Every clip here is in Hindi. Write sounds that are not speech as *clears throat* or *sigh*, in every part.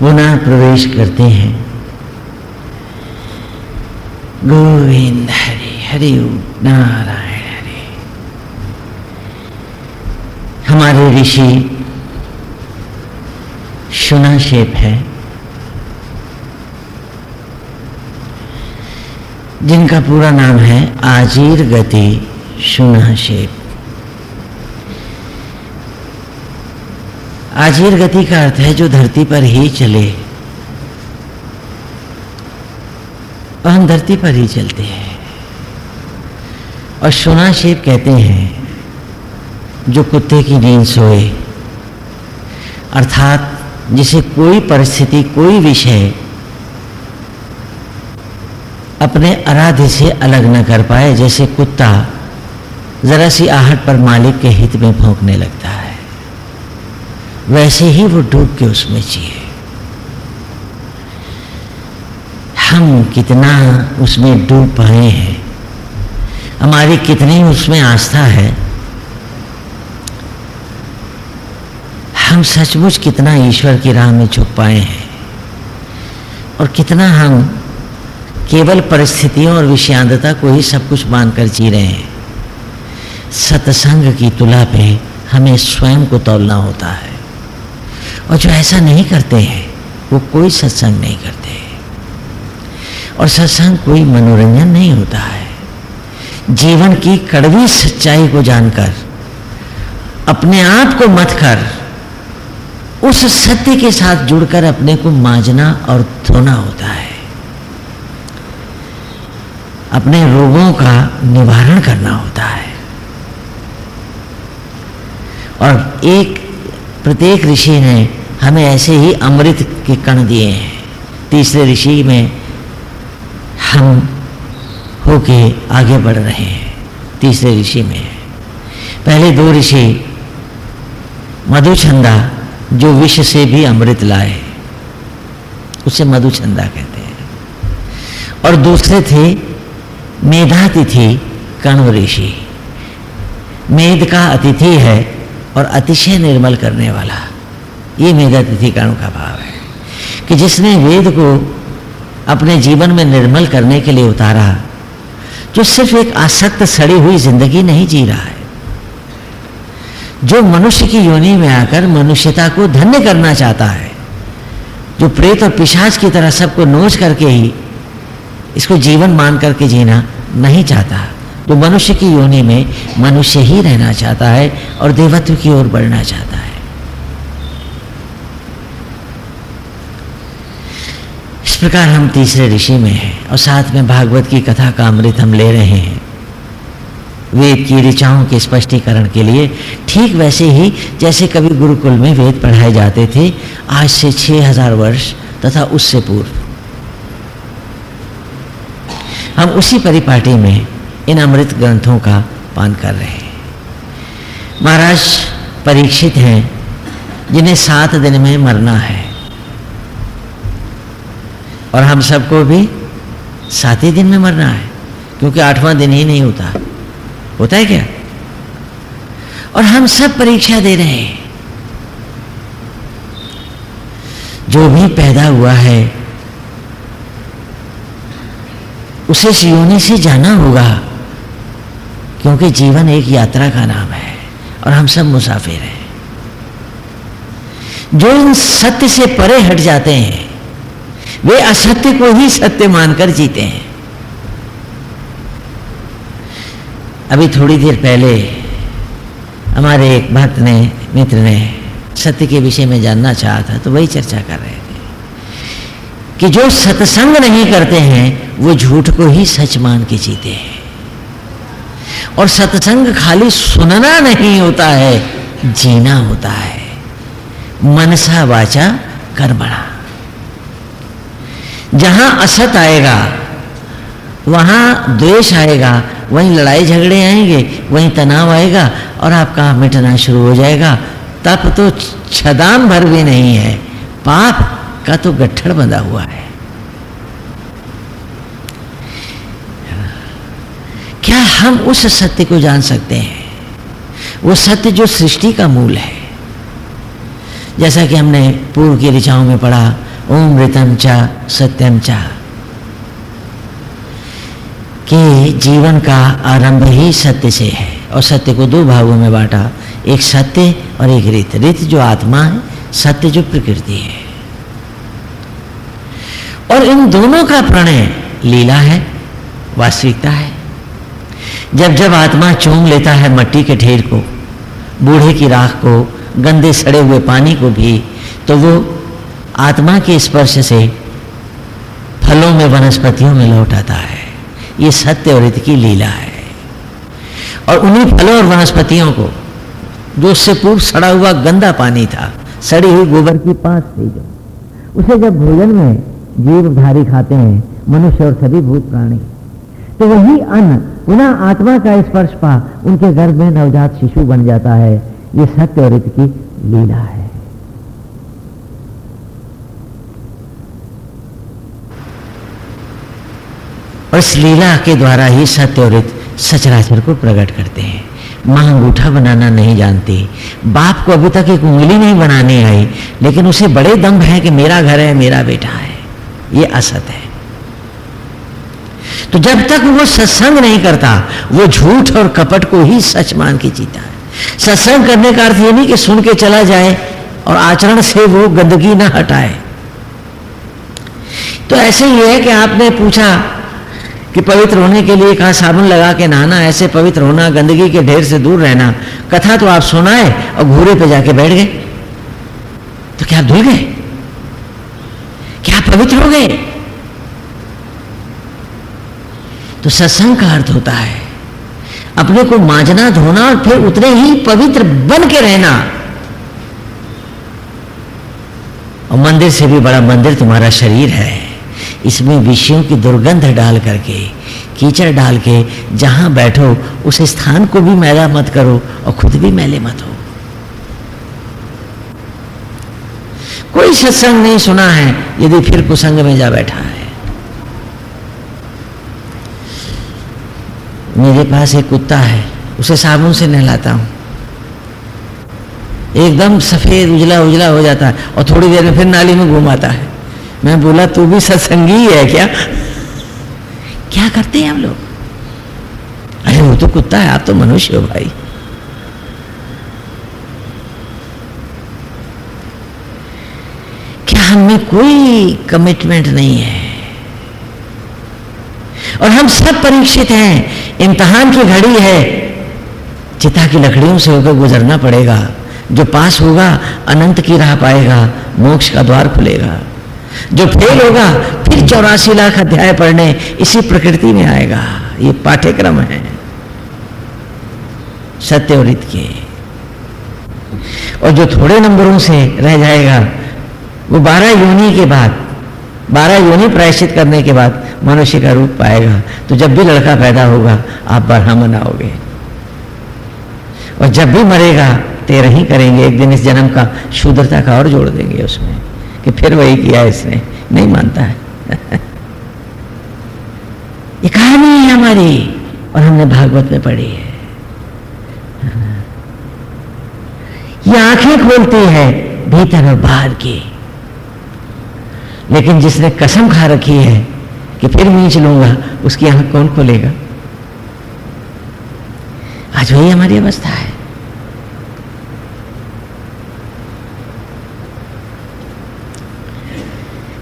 पुनः प्रवेश करते हैं। गोविंद हरि हरि नारायण हरि। हमारे ऋषि शेप है, जिनका पूरा नाम है आजीर गति शेप। आजीर गति का अर्थ है जो धरती पर ही चले। और हम धरती पर ही चलते हैं। और सोना शेप कहते हैं, जो कुत्ते की नींद सोए। अर्थात, जिसे कोई परिस्थिति, कोई विषय अपने आराध्य से अलग न कर पाए, जैसे कुत्ता जरा सी आहट पर मालिक के हित में भोंकने लगता है। वैसे ही वो डूब के उसमें जिए। हम कितना उसमें डूब पाए हैं। हमारी कितनी उसमें आस्था है। हम सचमुच कितना ईश्वर की राह में झुक पाए हैं। और कितना हम केवल परिस्थितियों और विषयांतता को ही सब कुछ मानकर जी रहे हैं। सत्संग की तुला पे हमें स्वयं को तोलना होता है। और जो ऐसा नहीं करते हैं, वो कोई सत्संग नहीं करते और सत्संग कोई मनोरंजन नहीं होता है। जीवन की कड़वी सच्चाई को जानकर, अपने आप को मत कर, उस सत्य के साथ जुड़कर अपने को मांझना और धोना होता है। अपने रोगों का निवारण करना होता है। और एक प्रत्येक ऋषि ने हमें ऐसे ही अमृत के कण दिए हैं। तीसरे ऋषि में हम होके आगे बढ़ रहे हैं, तीसरे ऋषि में। पहले दो ऋषि मधुचंदा जो विष से भी अमृत लाए, उसे मधुचंदा कहते हैं। और दूसरे थे, मेधातिथि कण्व ऋषि। मेध का अतिथि है और अतिशय निर्मल करने वाला। ये मेधातिथि कण्व का भाव है कि जिसने वेद को अपने जीवन में निर्मल करने के लिए उतारा, जो सिर्फ़ एक आसक्त सड़ी हुई ज़िंदगी नहीं जी रहा है, जो मनुष्य की योनि में आकर मनुष्यता को धन्य करना चाहता है, जो प्रेत और पिशाच की तरह सबको नोच करके ही इसको जीवन मान करके जीना नहीं चाहता। तो मनुष्य की योनि में मनुष्य ही रहना चाहता है और देवत्व की ओर बढ़ना चाहता है। इस प्रकार हम तीसरे ऋषि में हैं और साथ में भागवत की कथा का अमृत हम ले रहे हैं। वेद की ऋचाओं के स्पष्टीकरण के लिए ठीक वैसे ही जैसे कभी गुरुकुल में वेद पढ़ाए जाते थे, आज से छह हज़ार वर्ष तथा उससे पूर्व। हम उसी परिपाटी में इन अमृत ग्रंथों का पान कर रहे हैं। महाराज, परीक्षित हैं, जिन्हें सात दिन में मरना है। और हम सबको भी सात ही दिन में मरना है, क्योंकि आठवां दिन ही नहीं होता। होता है क्या? और हम सब परीक्षा दे रहे हैं। जो भी पैदा हुआ है, उसे योनि से जाना होगा। क्योंकि जीवन एक यात्रा का नाम है और हम सब मुसाफिर हैं। जो इन सत्य से परे हट जाते हैं, वे असत्य को ही सत्य मानकर जीते हैं। अभी थोड़ी देर पहले हमारे एक भक्त ने, मित्र ने सत्य के विषय में जानना चाहा था तो वही चर्चा कर रहे थे कि जो सत्संग नहीं करते हैं, वो झूठ को ही सच मान के जीते हैं। और सत्संग खाली सुनना नहीं होता है, जीना होता है। मनसा वाचा कर्मणा। जहाँ असत आएगा, वहाँ द्वेष आएगा, वहीं लड़ाई झगड़े आएँगे, वहीं तनाव आएगा और आपका मिटना शुरू हो जाएगा। तप तो छदाम भर भी नहीं है, पाप का तो गठड़ बंधा हुआ है क्या हम उस सत्य को जान सकते हैं। वो सत्य जो सृष्टि का मूल है। जैसा कि हमने पूर्व की ऋचाओं में पढ़ा, ओम ऋतम चा, सत्यम चा। कि जीवन का आरंभ ही सत्य से है और सत्य को दो भागों में बांटा, एक सत्य और एक रित रित जो आत्मा है, सत्य जो प्रकृति है। और इन दोनों का प्रणय लीला है, वास्तविकता है। जब जब आत्मा चूम लेता है मट्टी के ढेर को, बूढ़े की राख को, गंदे सड़े हुए पानी को भी तो वो आत्मा के स्पर्श से फलों में वनस्पतियों में लौट आता है। ये सत्य और इत की लीला है। और उन्हीं फलों और वनस्पतियों को, जो उससे पूर्व सड़ा हुआ गंदा पानी था, सड़ी हुई गोबर की पाँच थी उसे जब भोजन में जीवधारी खाते हैं, मनुष्य और सभी भूत प्राणी तो वही अन्न पुनः आत्मा का स्पर्श पा, उनके गर्भ में नवजात शिशु बन जाता है। ये सत्य और इत की लीला है। और इस लीला के द्वारा ही सत्य और इत सचराचर को प्रकट करते हैं। माँ अंगूठा बनाना नहीं जानती। बाप को अभी तक एक उंगली नहीं बनाने आई, लेकिन उसे बड़े दम्भ है कि मेरा घर है, मेरा बेटा है। ये असत है। तो जब तक वो सत्संग नहीं करता, वो झूठ और कपट को ही सच मान के जीता है। सत्संग करने का अर्थ ये नहीं कि सुन के चला जाए और आचरण से वो गंदगी ना हटाए। तो ऐसे ही है कि आपने पूछा कि पवित्र होने के लिए कहा साबुन लगा के नहाना, ऐसे पवित्र होना, गंदगी के ढेर से दूर रहना, कथा तो आप सुनाए और घूरे पे जाके बैठ गए। तो क्या धुल गए? क्या पवित्र हो गए? तो सत्संग का अर्थ होता है। अपने को मांझना, धोना और फिर उतने ही पवित्र बन के रहना। और मंदिर से भी बड़ा मंदिर तुम्हारा शरीर है। इसमें विषयों की दुर्गंध डाल करके, कीचड़ डाल के जहाँ बैठो, उस स्थान को भी मैला मत करो और खुद भी मैले मत हो। कोई सत्संग नहीं सुना है, यदि फिर कुसंग में जा बैठा है। मेरे पास एक कुत्ता है, उसे साबुन से नहलाता हूँ। एकदम सफ़ेद, उजला उजला हो जाता है और थोड़ी देर में फिर नाली में घुमाता है। मैं बोला, तू भी सत्संगी है क्या? क्या करते हैं हम लोग? अरे, वो तो कुत्ता है, आप तो मनुष्य हो भाई। क्या हमें कोई कमिटमेंट नहीं है? और हम सब परीक्षित हैं। इम्तहान की घड़ी है। चिता की लकड़ियों से होकर गुजरना पड़ेगा। जो पास होगा, अनंत की राह पाएगा, मोक्ष का द्वार खुलेगा। जो फेल होगा, फिर चौरासी लाख अध्याय पढ़ने इसी प्रकृति में आएगा। ये पाठ्यक्रम है। सत्य और के। और जो थोड़े नंबरों से रह जाएगा, वो बारह योनि के बाद बारह योनि प्रायश्चित करने के बाद मनुष्य का रूप पाएगा। तो जब भी लड़का पैदा होगा, आप बढ़ा मनाओगे। और जब भी मरेगा, तेरह ही करेंगे। एक दिन इस जन्म का शुद्रता का और जोड़ देंगे उसमें, कि फिर वही किया इसने। नहीं मानता है। *laughs* ये कहानी है हमारी, और हमने भागवत में पढ़ी है। ये आँखें खोलती है, भीतर और बाहर की। लेकिन जिसने कसम खा रखी है कि फिर मीच लूँगा, उसकी आँख कौन खोलेगा? आज वही हमारी अवस्था है।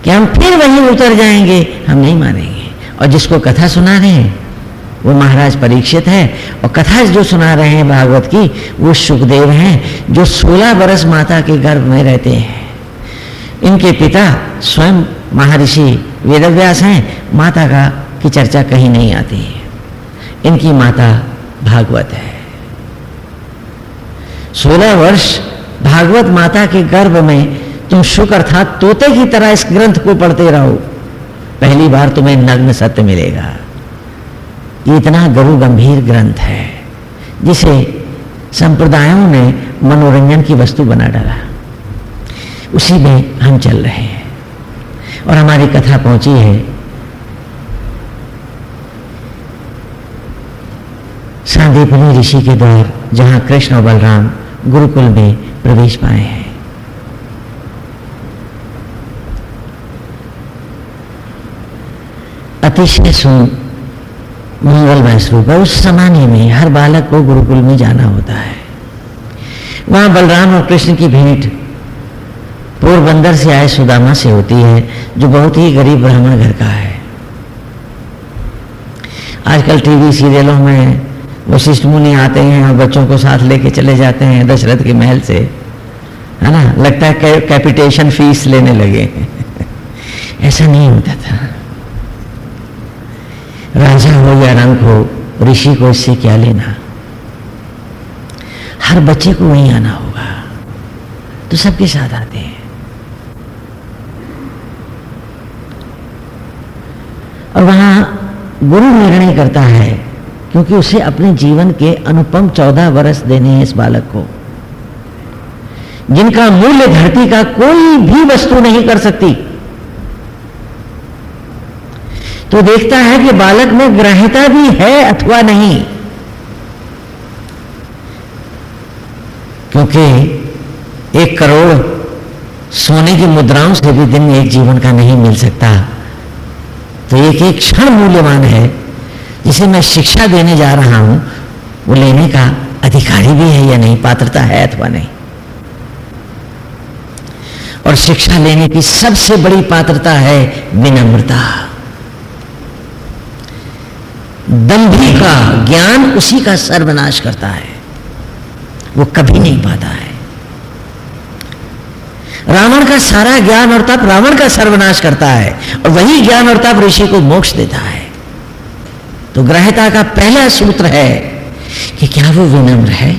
कि हम फिर वहीं उतर जाएँगे, हम नहीं मानेंगे। और जिसको कथा सुना रहे हैं, वो महाराज परीक्षित है, और कथा जो सुना रहे हैं भागवत की, वो सुखदेव हैं, जो 16 बरस माता के गर्भ में रहते हैं। इनके पिता स्वयं महर्षि वेदव्यास हैं, माता का की चर्चा कहीं नहीं आती है। इनकी माता भागवत है। 16 वर्ष भागवत माता के गर्भ में तुम शुक अर्थात तोते की तरह इस ग्रंथ को पढ़ते रहो। पहली बार तुम्हें नग्न सत्य मिलेगा। ये इतना गुरु गंभीर ग्रंथ है, जिसे संप्रदायों ने मनोरंजन की वस्तु बना डाला। उसी में हम चल रहे हैं। और हमारी कथा पहुँची है। सांदीपनी ऋषि के द्वार, जहाँ कृष्ण और बलराम गुरुकुल में प्रवेश पाए हैं। अतिशय सुन, मंगलमय स्वरूप है। उस समान में हर बालक को गुरुकुल में जाना होता है। वहाँ बलराम और कृष्ण की भेंट पोरबंदर से आए सुदामा से होती है, जो बहुत ही गरीब ब्राह्मण घर का है। आजकल टीवी सीरियलों में वशिष्ठ मुनि आते हैं और बच्चों को साथ लेके चले जाते हैं दशरथ के महल से। है ना? लगता है कैपिटेशन फ़ीस लेने लगे। *laughs* ऐसा नहीं होता था। राजा हो या रंग हो, ऋषि को इससे क्या लेना? हर बच्चे को वहीं आना होगा। तो सबके साथ आते हैं। और वहाँ गुरु निर्णय करता है क्योंकि उसे अपने जीवन के अनुपम चौदह वर्ष देने हैं इस बालक को। जिनका मूल्य धरती का कोई भी वस्तु नहीं कर सकती। तो देखता है कि बालक में ग्रहिता भी है अथवा नहीं। क्योंकि एक करोड़ सोने की मुद्राओं से भी दिन में एक जीवन का नहीं मिल सकता। तो एक एक क्षण मूल्यवान है। जिसे मैं शिक्षा देने जा रहा हूँ, वो लेने का अधिकारी भी है या नहीं, पात्रता है अथवा नहीं। और शिक्षा लेने की सबसे बड़ी पात्रता है विनम्रता। दंभी का ज्ञान उसी का सर्वनाश करता है। वो कभी नहीं पाता है। रावण का सारा ज्ञान और तप रावण का सर्वनाश करता है और वही ज्ञान और तप ऋषि को मोक्ष देता है। तो ग्रहता का पहला सूत्र है कि क्या वो विनम्र है?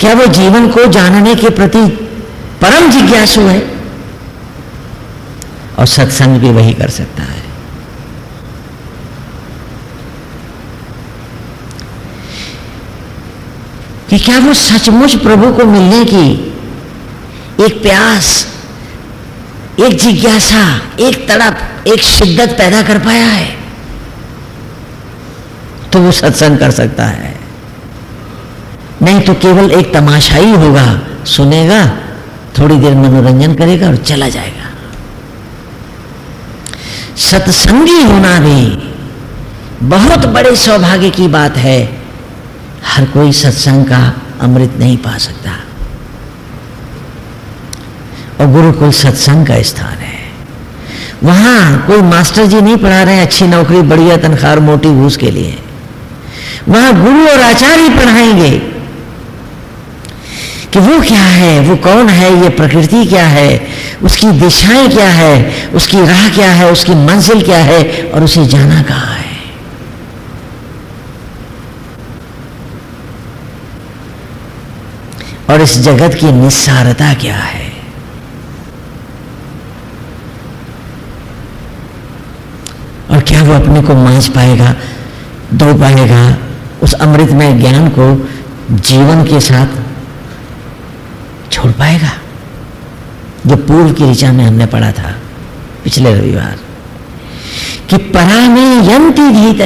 क्या वो जीवन को जानने के प्रति परम जिज्ञासु है? और सत्संग भी वही कर सकता है। कि क्या वो सचमुच प्रभु को मिलने की एक प्यास, एक जिज्ञासा, एक तड़प, एक शिद्दत पैदा कर पाया है? तो वो सत्संग कर सकता है। नहीं तो केवल एक तमाशाई होगा, सुनेगा, थोड़ी देर मनोरंजन करेगा और चला जाएगा। सत्संगी होना भी बहुत बड़े सौभाग्य की बात है। हर कोई सत्संग का अमृत नहीं पा सकता। और गुरुकुल सत्संग का स्थान है। वहाँ कोई मास्टर जी नहीं पढ़ा रहे अच्छी नौकरी, बढ़िया तनख्वाह मोटी घूस के लिए। वहाँ गुरु और आचार्य पढ़ाएँगे कि वो क्या है, वो कौन है, ये प्रकृति क्या है, उसकी दिशाएँ क्या है, उसकी राह क्या है, उसकी मंजिल क्या है और उसे जाना कहाँ है। और इस जगत की निस्सारता क्या है? और क्या वो अपने को मांझ पाएगा, दो पाएगा, उस अमृत में ज्ञान को जीवन के साथ छोड़ पाएगा? जो पूर्व की ऋचा में हमने पढ़ा था पिछले रविवार, कि परा में यंती धीत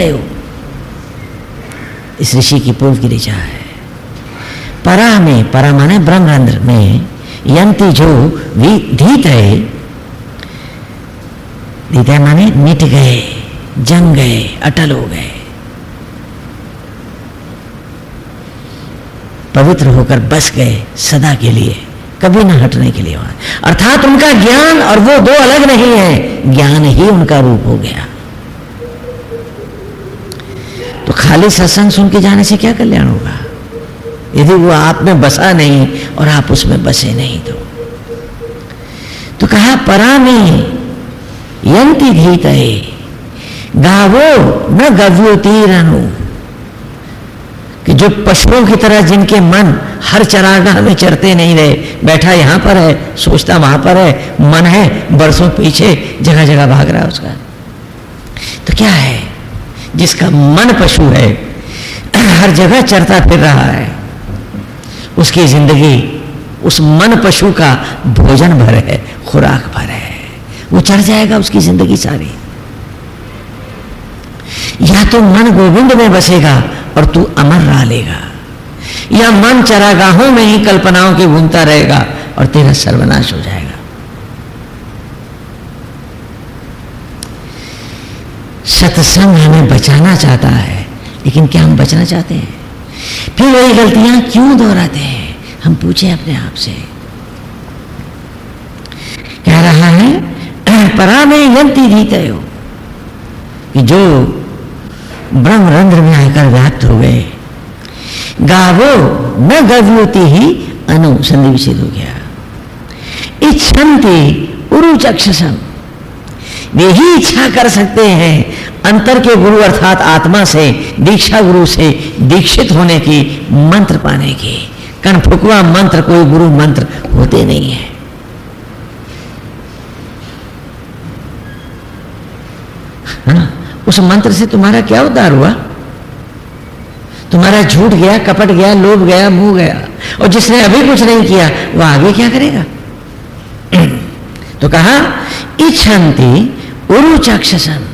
इस ऋषि की पूर्व की ऋचा है। परा में परा माने ब्रह्मरंध्र में यंती जो धीत है धीत माने मिट गए जंग गए अटल हो गए पवित्र होकर बस गए सदा के लिए, कभी ना हटने के लिए वहाँ। अर्थात उनका ज्ञान और वो दो अलग नहीं है, ज्ञान ही उनका रूप हो गया। तो खाली सत्संग सुन के जाने से क्या कल्याण होगा? यदि वो आप में बसा नहीं और आप उसमें बसे नहीं तो। तो कहा परा में यंती धीत गावो न गव्योतीरनु। कि जो पशुओं की तरह जिनके मन हर चरागाह में चरते नहीं रहे, बैठा यहाँ पर है, सोचता वहाँ पर है, मन है, बरसों पीछे जगह जगह भाग रहा है उसका। तो क्या है? जिसका मन पशु है, हर जगह चरता फिर रहा है। उसकी ज़िंदगी, उस मन पशु का भोजन भर है, खुराक भर है। वो चढ़ जाएगा उसकी ज़िंदगी सारी। या तो मन गोविंद में बसेगा और तू अमर रह लेगा। या मन चरागाहों में ही कल्पनाओं के घूमता रहेगा और तेरा सर्वनाश हो जाएगा। सत्संग हमें बचाना चाहता है, लेकिन क्या हम बचना चाहते हैं? फिर वही गलतियाँ क्यों दोहराते हैं? हम पूछे अपने आप से। कह रहा है परा में यंती जीते हो कि जो ब्रह्म रंध्र में आकर व्याप्त हो गए। गावो न गव्योति ही अनु संधि विषेद हो गया। इच्छन्ति उरुचक्षसम वे ही इच्छा कर सकते हैं अंतर के गुरु अर्थात आत्मा से दीक्षा गुरु से दीक्षित होने की मंत्र पाने की कनफुकवा मंत्र कोई गुरु मंत्र होते नहीं है। हाँ, उस मंत्र से तुम्हारा क्या उद्धार हुआ? तुम्हारा झूठ गया कपट गया लोभ गया मुँह गया और जिसने अभी कुछ नहीं किया वह आगे क्या करेगा? *clears throat* तो कहा इच्छन्ति उरुचाक्षसन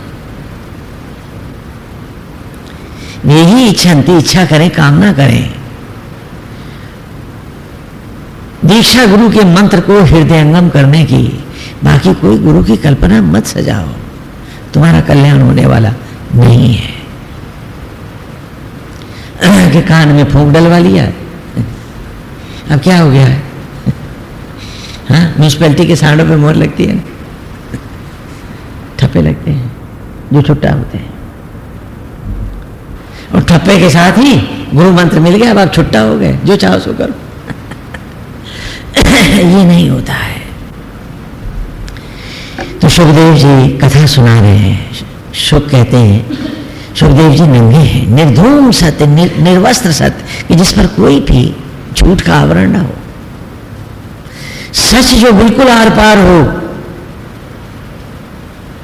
वे ही इच्छन्ति इच्छा करें, कामना करें। दीक्षा गुरु के मंत्र को हृदयंगम करने की, बाकी कोई गुरु की कल्पना मत सजाओ। तुम्हारा कल्याण होने वाला नहीं है। *clears throat* के कान में फूंक डलवा लिया। *laughs* अब क्या हो गया? है *laughs* हाँ म्यूनसिपैलिटी के सांडों पे मोर लगती है *laughs* ठप्पे लगते हैं, जो छुट्टा होते हैं। और ठप्पे के साथ ही गुरु मंत्र मिल गया अब आप छुट्टा हो गए जो चाहो सो करो। *coughs* ये नहीं होता है। तो सुखदेव जी कथा सुना रहे हैं सुख कहते हैं सुखदेव जी नंगे हैं निर्धूम सत्य निर, निर्वस्त्र सत्य कि जिस पर कोई भी झूठ का आवरण ना हो। सच जो बिल्कुल आर पार हो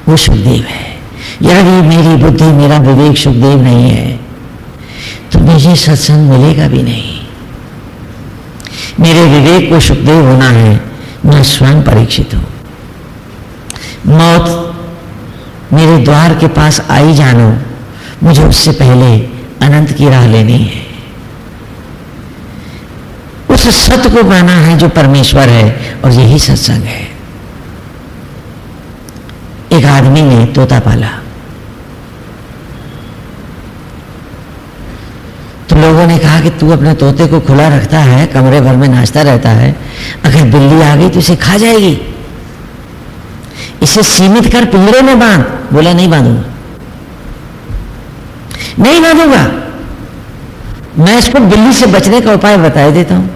वो सुखदेव है। यदि मेरी बुद्धि मेरा विवेक सुखदेव नहीं है। तो मुझे सत्संग मिलेगा भी नहीं। मेरे विवेक को सुखदेव होना है, मैं स्वयं परीक्षित हूँ। मौत मेरे द्वार के पास आई जानो, मुझे उससे पहले अनंत की राह लेनी है। उस सत को पाना है जो परमेश्वर है और यही सत्संग है। एक आदमी ने तोता पाला। लोगों ने कहा कि तू अपने तोते को खुला रखता है, कमरे भर में नाचता रहता है। अगर बिल्ली आ गई तो इसे खा जाएगी। इसे सीमित कर पिंजरे में बाँध। बोला, नहीं बांधूँगा। नहीं बांधूँगा? मैं इसको बिल्ली से बचने का उपाय बताए देता हूँ।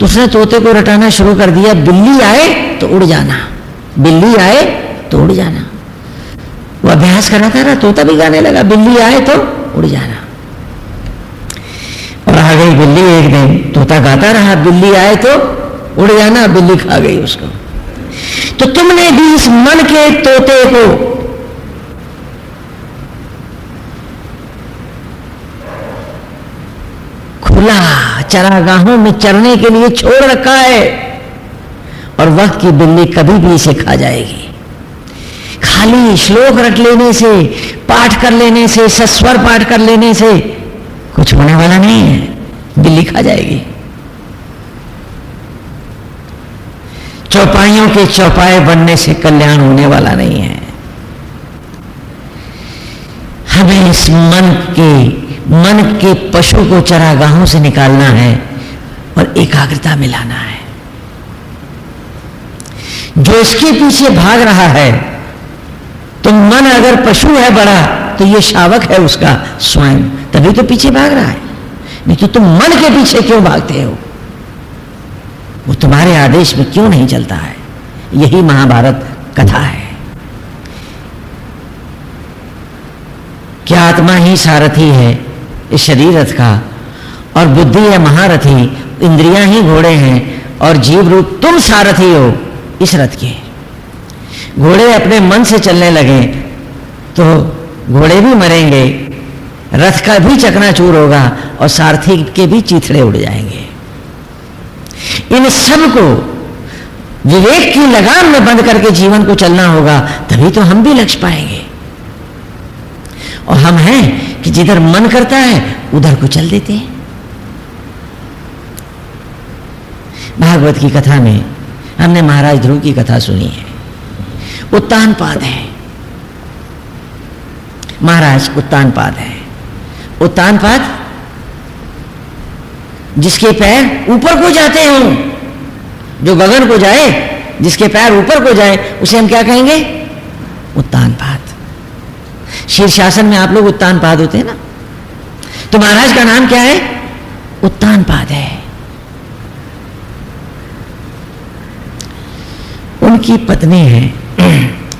तो उसने तोते को रटाना शुरू कर दिया। बिल्ली आए तो उड़ जाना। बिल्ली आए तो उड़ जाना। वो अभ्यास कर रहा तोता भी गाने लगा। बिल्ली आए तो उड़ जाना। और आ गई बिल्ली एक दिन, तोता गाता रहा, बिल्ली आए तो उड़ जाना, बिल्ली खा गई उसको। तो तुमने भी इस मन के तोते को खुला चरागाहों में चरने के लिए छोड़ रखा है और वक्त की बिल्ली कभी भी इसे खा जाएगी। खाली श्लोक रट लेने से, पाठ कर लेने से, सस्वर पाठ कर लेने से कुछ होने वाला नहीं है। बिल्ली खा जाएगी। चौपाइयों के चौपाए बनने से कल्याण होने वाला नहीं है। हमें इस मन के मन के पशु को चरागाहों से निकालना है और एकाग्रता मिलाना है। जो इसके पीछे भाग रहा है तो मन अगर पशु है बड़ा तो ये शावक है उसका स्वयं। तभी तो पीछे भाग रहा है। नहीं तो तुम मन के पीछे क्यों भागते हो? वो तुम्हारे आदेश में क्यों नहीं चलता है? यही महाभारत कथा है। क्या आत्मा ही सारथी है? इस शरीर रथ का। और बुद्धि है महारथी। इंद्रियाँ ही घोड़े हैं। और जीव रूप तुम सारथी हो इस रथ के। घोड़े अपने मन से चलने लगे। तो घोड़े भी मरेंगे, रथ का भी चकनाचूर होगा और सारथी के भी चीथड़े उड़ जाएँगे। इन सबको विवेक की लगाम में बंद करके जीवन को चलना होगा, तभी तो हम भी लक्ष्य पाएँगे। और हम हैं कि जिधर मन करता है, उधर को चल देते हैं। भागवत की कथा में हमने महाराज ध्रुव की कथा सुनी है। उत्तान पाद है। महाराज, उत्तानपाद है। उत्तानपाद? जिसके पैर ऊपर को जाते हो, जो गगन को जाए, जिसके पैर ऊपर को जाए, उसे हम क्या कहेंगे? उत्तानपाद। शीर्षासन में आप लोग उत्तानपाद होते हैं ना? तो महाराज का नाम क्या है? उत्तानपाद है। उनकी पत्नी है,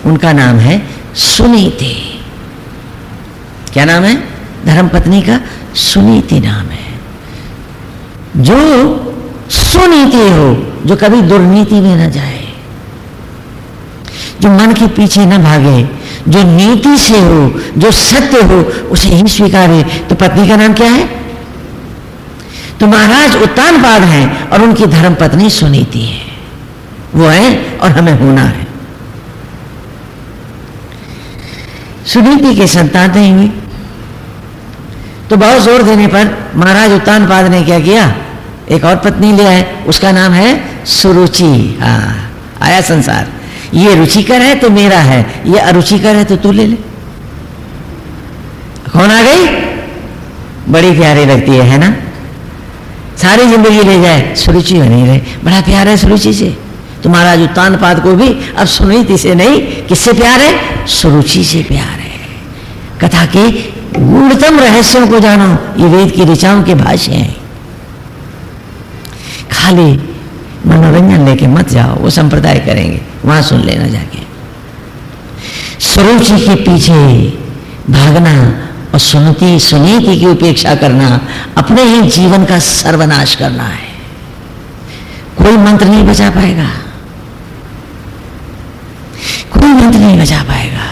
उनका नाम है सुनीति। क्या नाम है? धर्म पत्नी का सुनीति नाम है। जो सुनीति हो, जो कभी दुर्नीति में न जाए, जो मन के पीछे न भागे, जो नीति से हो, जो सत्य हो, उसे ही स्वीकारे। तो पत्नी का नाम क्या है? तो महाराज उत्तानपाद हैं और उनकी धर्म पत्नी सुनीति है। वो है और हमें होना है। सुनीति के संतान नहीं हुई तो बहुत ज़ोर देने पर महाराज उत्तान पाद ने क्या किया? एक और पत्नी ले आए। उसका नाम है सुरुचि। हाँ आया संसार। ये रुचिकर है तो मेरा है। ये अरुचिकर है तो तू ले ले। कौन आ गई? बड़ी प्यारी लगती है है ना? सारी ज़िंदगी ले जाए। सुरुचि बनी रहे। बड़ा प्यार है सुरुचि से। तो महाराज उत्तानपाद को भी, अब सुनीति से नहीं, किससे प्यार है? सुरुचि से प्यार। कथा के गूढ़तम रहस्यों को जानो, ये वेद की ऋचाओं के भाष्य हैं। खाली मनोरंजन लेके मत जाओ, वो संप्रदाय करेंगे, वहाँ सुन लेना जाके। सुरुचि के पीछे भागना और सुनती, सुनीति की उपेक्षा करना, अपने ही जीवन का सर्वनाश करना है। कोई मंत्र नहीं बचा पाएगा। कोई मंत्र नहीं बचा पाएगा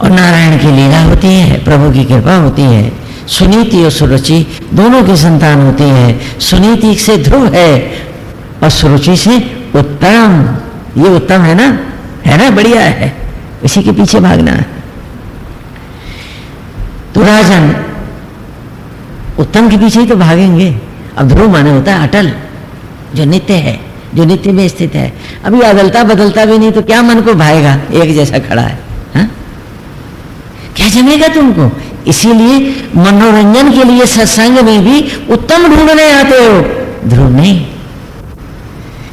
और नारायण की लीला होती है, प्रभु की कृपा होती है। सुनीति और सुरुचि दोनों की संतान होती है। सुनीति से ध्रुव है और सुरुचि से उत्तम। ये उत्तम है ना? है ना? बढ़िया है। इसी के पीछे भागना तो राजन, उत्तम के पीछे ही तो भागेंगे। अब ध्रुव माने होता है अटल, जो नित्य है, जो नित्य में स्थित है। अभी अदलता बदलता भी नहीं तो क्या मन को भाएगा? एक जैसा खड़ा है। हा? क्या जमेगा तुमको? इसीलिए मनोरंजन के लिए सत्संग में भी उत्तम ढूँढने आते हो। ध्रुव, नहीं।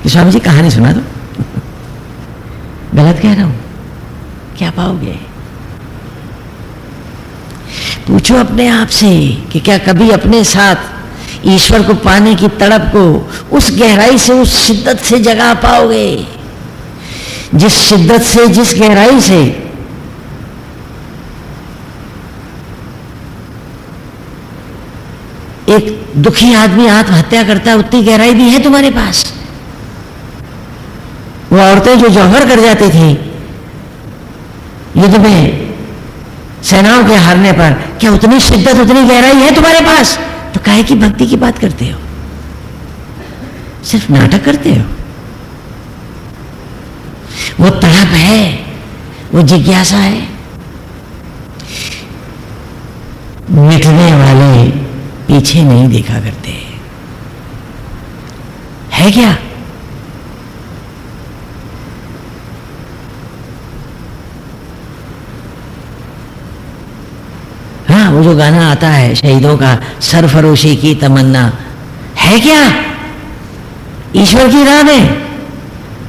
स्वामी जी कहानी सुना दो। *laughs* गलत कह रहा हूँ। क्या पाओगे? पूछो अपने आप से कि क्या कभी अपने साथ ईश्वर को पाने की तड़प को उस गहराई से, उस शिद्दत से जगा पाओगे? जिस शिद्दत से, जिस गहराई से एक दुखी आदमी आत्महत्या करता है, उतनी गहराई भी है तुम्हारे पास? वो औरतें जो जौहर कर जाती थी, युद्ध में सेनाओं के हारने पर, क्या उतनी शिद्दत, उतनी गहराई है तुम्हारे पास? तो काहे की भक्ति की बात करते हो? सिर्फ़ नाटक करते हो? वो तड़प है, वो जिज्ञासा है। मिटने वाले पीछे नहीं देखा करते। है क्या? हाँ वो जो गाना आता है, शहीदों का, सरफरोशी की तमन्ना, है क्या? ईश्वर की राह में?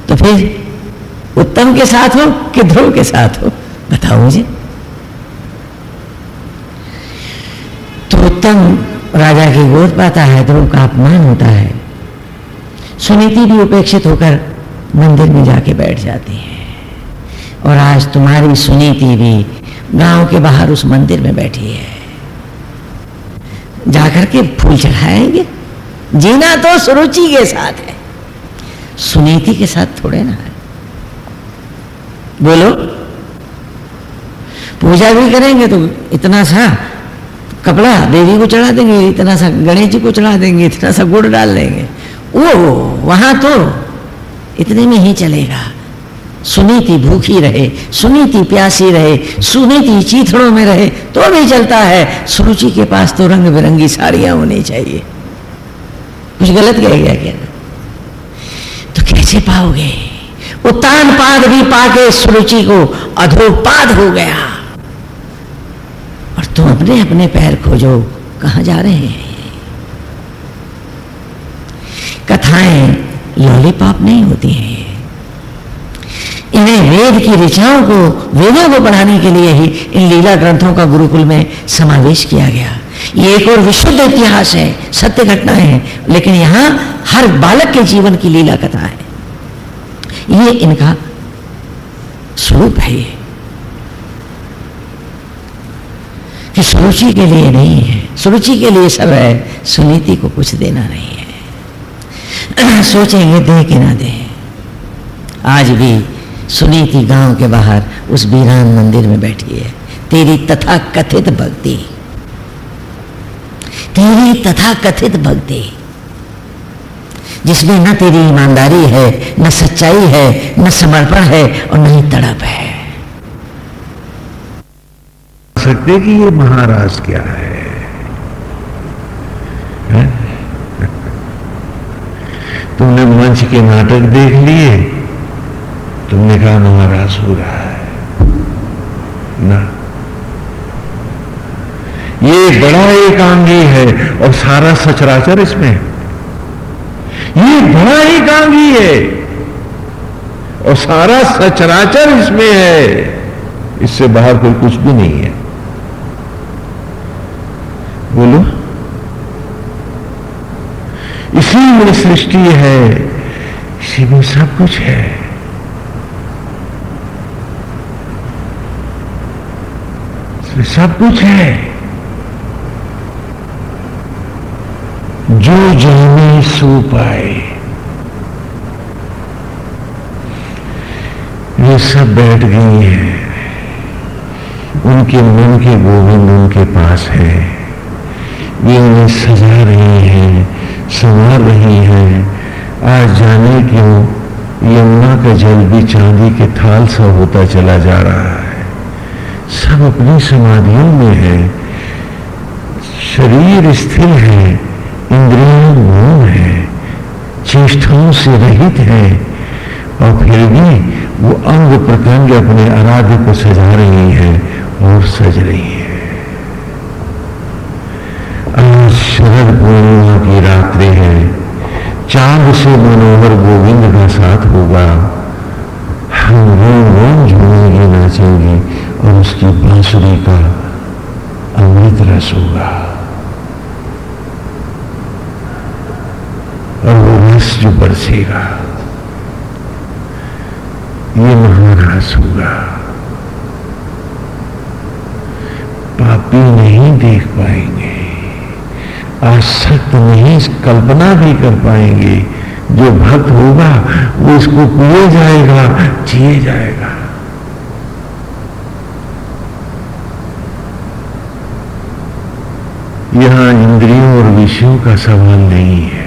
तो फिर उत्तम के साथ हो कि ध्रुव के साथ हो? बताओ मुझे। तो उत्तम राजा की गोद पाता है ध्रुव का अपमान होता है। सुनीति भी उपेक्षित होकर मंदिर में जाके बैठ जाती है। और आज तुम्हारी सुनीति भी गाँव के बाहर उस मंदिर में बैठी है। जाकर के फूल चढ़ाएँगे। जीना तो सुरुचि के साथ है। सुनीति के साथ थोड़े ना है। बोलो, पूजा भी करेंगे तो इतना सा कपड़ा देवी को चढ़ा देंगे, इतना सा गणेश जी को चढ़ा देंगे, इतना सा गुड़ डाल देंगे वो, वहाँ तो इतने में ही चलेगा। सुनीति भूखी रहे, सुनीति प्यासी रहे, सुनीति चीथड़ों में रहे तो भी चलता है। सुरुचि के पास तो रंग बिरंगी साड़ियाँ होनी चाहिए। कुछ गलत कह गया क्या? तो कैसे पाओगे? उत्तान पाद भी पाके सुरुचि को अधोपाद हो गया। तुम अपने अपने पैर खोजो। कहा जा रहे हैं? कथाएँ लॉलीपॉप नहीं होती हैं। इन्हें वेद की ऋचाओं को, वेदों को बढ़ाने के लिए ही इन लीला ग्रंथों का गुरुकुल में समावेश किया गया। ये एक और विशुद्ध इतिहास है, सत्य घटना है, लेकिन यहाँ हर बालक के जीवन की लीला कथा है। ये इनका स्वरूप है ये। कि सुरुचि के लिए नहीं है। सुरुचि के लिए सब है, सुनीति को कुछ देना नहीं है। *clears throat* सोचेंगे दे कि ना दे। आज भी सुनीति गाँव के बाहर उस वीरान मंदिर में बैठी है। तेरी तथा कथित भक्ति। तेरी तथा कथित भक्ति। जिसमें न तेरी ईमानदारी है, न सच्चाई है, न समर्पण है और न ही तड़प है। सकते कि ये महाराज क्या है, है? तुमने मंच के नाटक देख लिए? तुमने कहा महाराज हो रहा है। ना। ये बड़ा एकांगी है और सारा सचराचर इसमें। ये बड़ा एकांगी है और सारा सचराचर इसमें है। इससे बाहर कोई कुछ भी नहीं है। बोलो। इसी में सृष्टि है इसी में सब कुछ है। सब कुछ है। जो जाने सो पाए। ये सब बैठ गई हैं। उनके मन के गोविंद उनके पास है। ये उन्हें सजा रही हैं, संवार रही है। आज जाने क्यों यमुना का जल भी चांदी के थाल सा होता चला जा रहा है। सब अपनी समाधियों में है। शरीर स्थिर है, इंद्रियाँ मौन है, चेष्टाओं से रहित है। और फिर भी वो अंग प्रत्यंग अपने आराध्य को सजा रही है और सज रही है। शरद पूर्णिमा की रात्रि है। चाँद से मनोहर गोविंद का साथ होगा। हम रोम रोम झूमेंगे नाचेंगे और उसकी बांसुरी का अमृत रस होगा। और वो रस जो बरसेगा, ये महारस होगा। पापी नहीं देख पाएँगे। आसक्त नहीं कल्पना भी कर पाएँगे। जो भक्त होगा, वो इसको पिए जाएगा जिए जाएगा। यहाँ इंद्रियों और विषयों का सवाल नहीं है।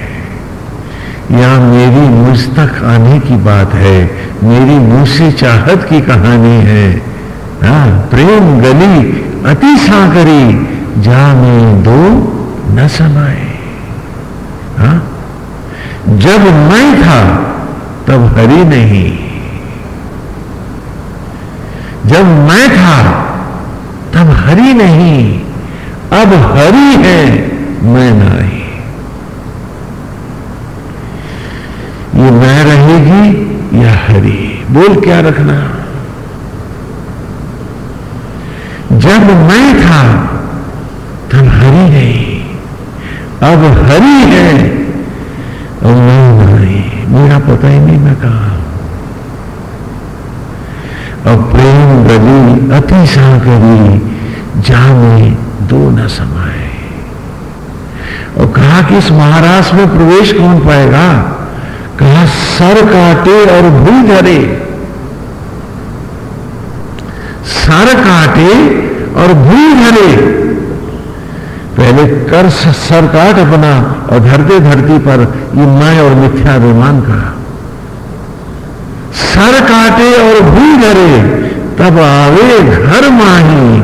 यहाँ मेरी मुझ तक आने की बात है, मेरी मुँह से चाहत की कहानी है। हाँ प्रेम गली, अति साकरी जा में दो न समाए हा? जब मैं था, तब हरि नहीं। जब मैं था, तब हरि नहीं। अब हरि है, मैं नहीं। ये मैं रहेगी या हरि? बोल क्या रखना? जब मैं था तब हरि नहीं अब हरि है। और मैं नहीं मेरा पता ही नहीं मैं कहा अब प्रेम गली अति साकरी जाने दो न समाए और कहा कि इस महाराष्ट्र में प्रवेश कौन पाएगा? कहा, सर काटे और भूल धरे। सर काटे और भूल धरे। पहले कर सर काट अपना और धरते धरती पर ये मैं और मिथ्याभिमान का सर काटे और भूल धरे तब आवे घर माही,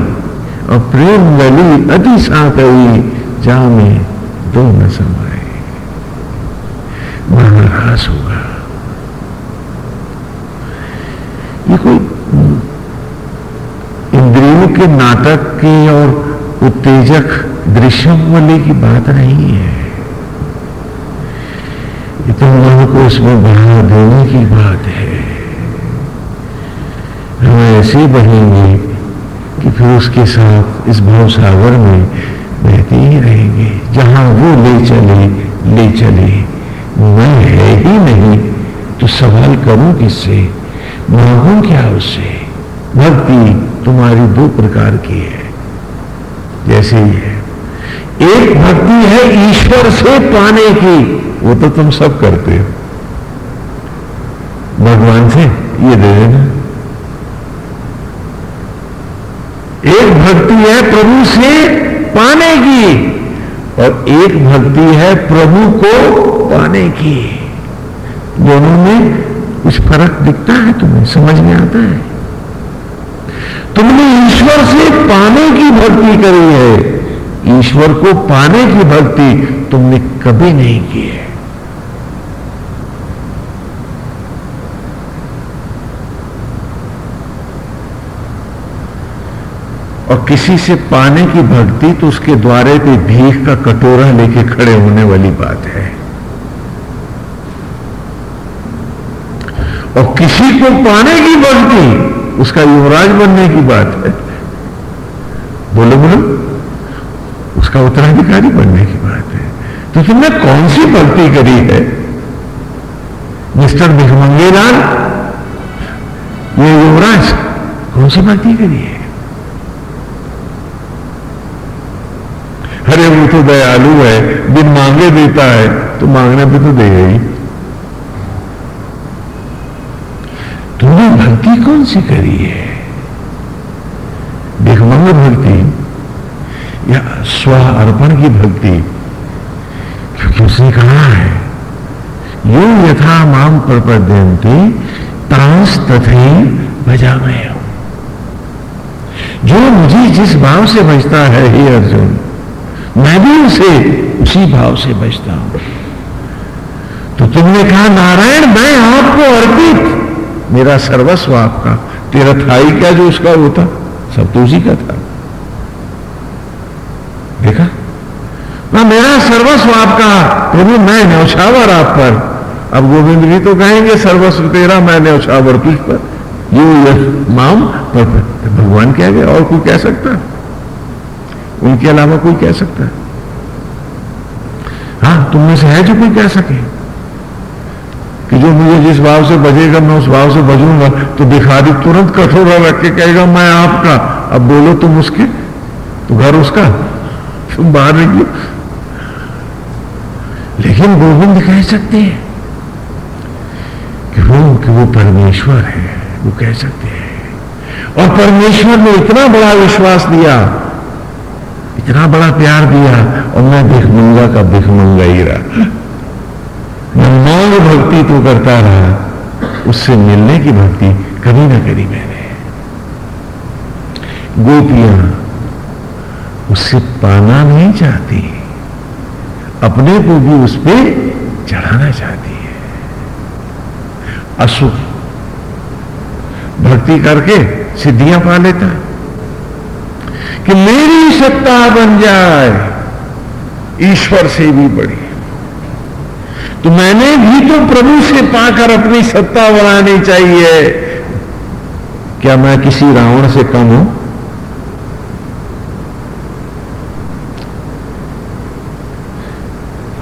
और प्रेम गली अति साकई जा में दो न समाए महारास होगा ये कोई इंद्रियों के नाटक के और उत्तेजक दृश्यम वाले की बात नहीं है। ये तो मन को उसमें बढ़ा देने की बात है। हम ऐसे बढ़ेंगे कि फिर उसके साथ इस भाव सागर में बहते ही रहेंगे। जहाँ वो ले चले ले चले। मैं है ही नहीं तो सवाल करूँ किससे? मांगू क्या उससे? भक्ति तुम्हारी दो प्रकार की है। जैसे ही है। एक भक्ति है ईश्वर से पाने की। वो तो तुम सब करते हो। भगवान से ये दे देना। एक भक्ति है प्रभु से पाने की और एक भक्ति है प्रभु को पाने की। दोनों में कुछ फ़र्क दिखता है तुम्हें, समझ में आता है? तुमने ईश्वर से पाने की भक्ति करी है। ईश्वर को पाने की भक्ति तुमने कभी नहीं की है। और किसी से पाने की भक्ति तो उसके द्वारे पे भीख का कटोरा लेके खड़े होने वाली बात है। और किसी को पाने की भक्ति उसका युवराज बनने की बात है। बोलो बोलो। उसका उत्तराधिकारी बनने की बात है। तो तुमने कौन सी भक्ति करी है? मिस्टर भिखमंगेलाल ये युवराज, कौन सी भक्ति करी है? अरे वो तो दयालु है, बिन मांगे देता है तो मांगने भी तो देगा ही। तुमने भक्ति कौन सी करी है? भिखमंग भक्ति या स्व अर्पण की भक्ति। क्योंकि उसने कहा है, यो यथा माम प्रपद्यंती तांस तथे भजा मैं जो मुझे जिस भाव से बचता है, हे अर्जुन, मैं भी उसे उसी भाव से बचता हूँ। तो तुमने कहा, नारायण, मैं आपको अर्पित, मेरा सर्वस्व आपका, तेरा था ही क्या जो उसका होता सब तो उसी का था देखा ना मेरा सर्वस्व आपका प्रभु मैं नौछावर आप पर। अब गोविंद भी तो कहेंगे, सर्वस्व तेरा मैं नौछावर तुझ पर। ये माम, पर भगवान कह गए, और कोई कह सकता है? उनके अलावा कोई कह सकता है? हाँ तुम में से है जो कोई कह सके। कि जो मुझे जिस भाव से बजेगा, मैं उस भाव से बजूँगा तो भिखारी तुरंत कठोरा रख के कहेगा, मैं आपका। अब बोलो तुम उसके तो घर उसका। तुम बाहर निकलो। लेकिन गोविंद कह सकते हैं कि वो कि वो परमेश्वर है, वो कह सकते हैं। और परमेश्वर ने इतना बड़ा विश्वास दिया, इतना बड़ा प्यार दिया, और मैं भिखमंगा का भिखमंगा ही रहा। मैं मौन भक्ति तो करता रहा, उससे मिलने की भक्ति कभी ना करी मैंने। गोपियाँ, उससे पाना नहीं चाहती। अपने को भी उस पर चढ़ाना चाहती है। अशुभ। भक्ति करके सिद्धियाँ पा लेता है। कि मेरी सत्ता बन जाए, ईश्वर से भी बड़ी। तो मैंने भी तो प्रभु से पाकर अपनी सत्ता बनानी चाहिए। क्या मैं किसी रावण से कम हूँ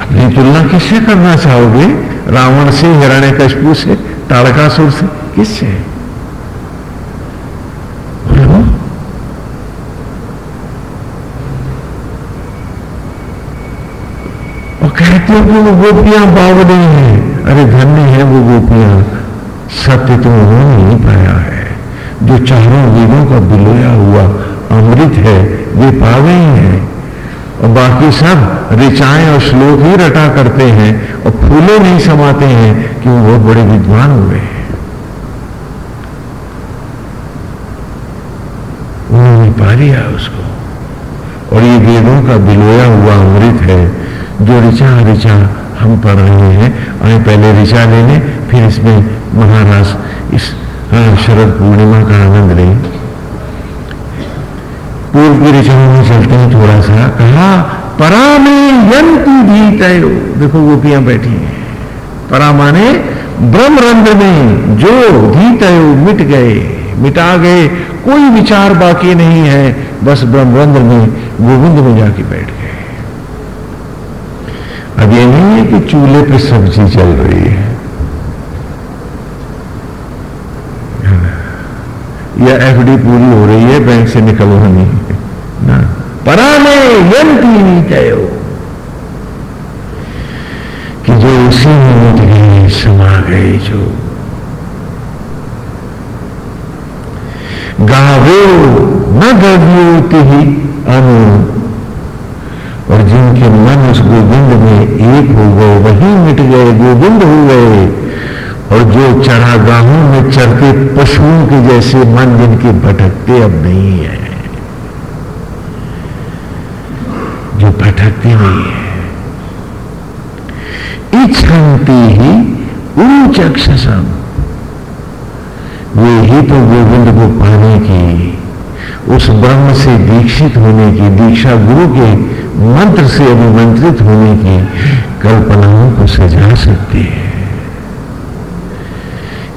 अपनी तुलना किससे करना चाहोगे? रावण से हिरण्य कशपू से, ताड़कासुर से? किससे? कहते हो वो गोपियाँ बावली हैं। अरे धन्य है वो गोपियाँ। सत्य तो उन्होंने नहीं पाया है। जो चारों वेदों का बिलोया हुआ अमृत है, वे पा गई हैं। बाकी सब ऋचाएँ और श्लोक ही रटा करते हैं और फूले नहीं समाते हैं कि वो बहुत बड़े विद्वान हुए हैं। उन्होंने पा लिया उसको। और ये वेदों का बिलोया हुआ अमृत है, जो ऋचा ऋचा, हम पढ़ रहे हैं। आए पहले ऋचा ले लें फिर इसमें महाराज इस हाँ शरद पूर्णिमा का आनंद ले। पूर्व की ऋचाओं में चलते हैं थोड़ा सा, कहा परा में यंती भी तय देखो, गोपियाँ बैठी हैं। परा माने ब्रह्मरंध्र में जो धीतय मिट गए, मिटा गए, कोई विचार बाकी नहीं है, बस ब्रह्मरंध्र में गोविंद में जाके बैठ गए। अब ये नहीं है कि चूल्हे पे सब्ज़ी चल रही है। या एफडी पूरी हो रही है, बैंक से निकलवानी ना। परा में यंती तय कि जो उसी में मिट समा गए जो। गावो न गव्योति ही अनु। और जिनके मन उस गोविंद में एक हो गए, वही मिट गए, गोविंद हो गए। और जो चरागाहों में चरते पशुओं के जैसे मन जिनके भटकते अब नहीं है, जो भटकते नहीं है, इच्छन्ति ही ऊंच अक्षसम वे ही तो गोविंद को पाने की, उस ब्रह्म से दीक्षित होने की, दीक्षा गुरु के मंत्र से अभिमंत्रित होने की कल्पनाओं को सजा सकते हैं।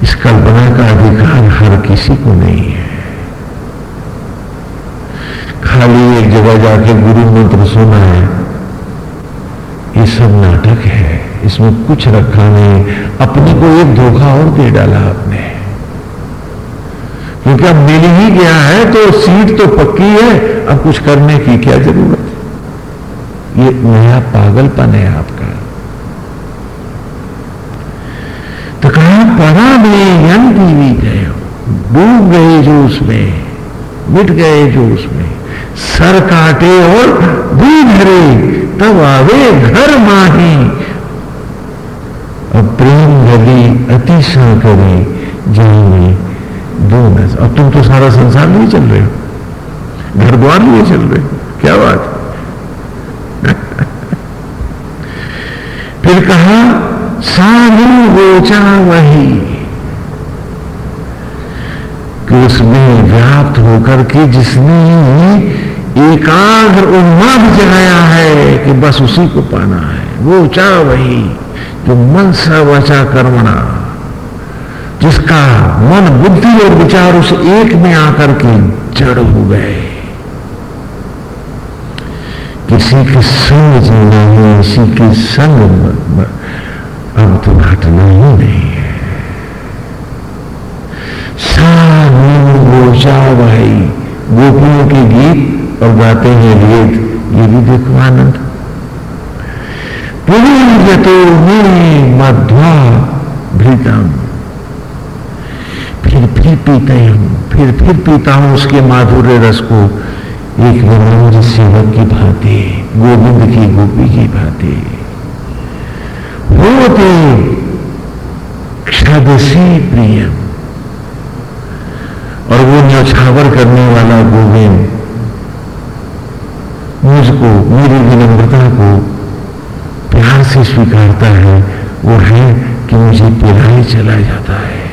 इस कल्पना का अधिकार हर किसी को नहीं है। खाली एक जगह जाके गुरु मंत्र सुना है, ये सब नाटक है। इसमें कुछ रखा नहीं, अपने को एक धोखा और दे डाला आपने। क्योंकि अब मिल ही गया है तो सीट तो पक्की है, अब कुछ करने की क्या ज़रूरत? ये नया पागलपन है आपका तो कहा परा में यंती गए डूब उसमें, मिट गए जो उसमें। सर काटे और दूध भरे तब आवे घर माही। अब प्रेम गली अतिशा करे जाएँगे दो नज़र अब तुम तो सारा संसार नहीं चल रहे हो। घर द्वार लिए चल रहे हो। क्या बात *laughs* फिर कहा, साधु गोचा वही। उसमें व्याप्त होकर के जिसने एकाग्र उन्माद जगाया है कि बस उसी को पाना है। वो चाह वही, जो मन सा वचा कर्मणा, जिसका मन बुद्धि और विचार उस एक में आकर के जड़ हो गए। किसी के संग जीना है, किसी के संग अब तो हटना ही। नहीं साजा भाई। गोपियों के गीत और गाते हैं वेद। ये भी देखो आनंद। में मध्वा भृतम। फिर फिर पीते हूँ फिर फिर पीता हूँ उसके माधुर्य रस को। एक विनम्र सेवक की भांति, गोविंद की गोपी की भांति। होते क्षदसी प्रियम। और वो न्यौछावर करने वाला गोविंद, मुझको, मेरी विनम्रता को प्यार से स्वीकारता है, वो है कि मुझे पिलाए चला जाता है।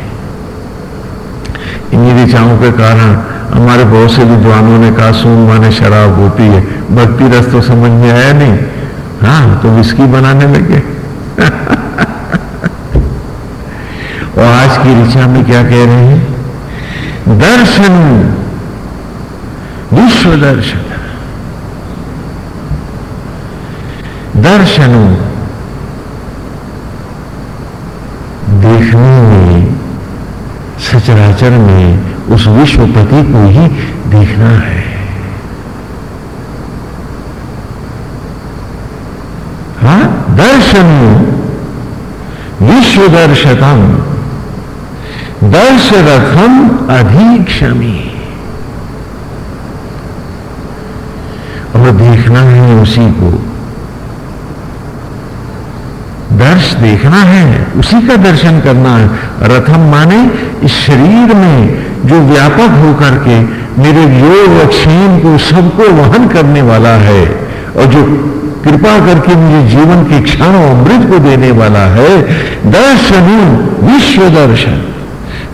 इन ऋचाओं के कारण हमारे बहुत से विद्वानों ने कहा सून माने शराब होती है। भक्ति रस तो समझ में आया नहीं। हाँ तो विस्की बनाने लगे। *laughs* और आज की ऋचा में क्या कह रहे हैं? दर्शन विश्व दर्शन दर्शन देखने में, सचराचर में, उस विश्वपति को ही देखना है। हा, दर्शन विश्व दर्शतम दर्शरथम अधीक्षमी और देखना है उसी को। दर्श देखना है, उसी का दर्शन करना है। रथम माने इस शरीर में जो व्यापक होकर के मेरे योग क्षेम को सबको वहन करने वाला है और जो कृपा करके मुझे जीवन के क्षण अमृत को देने वाला है दर्शन विश्व दर्शन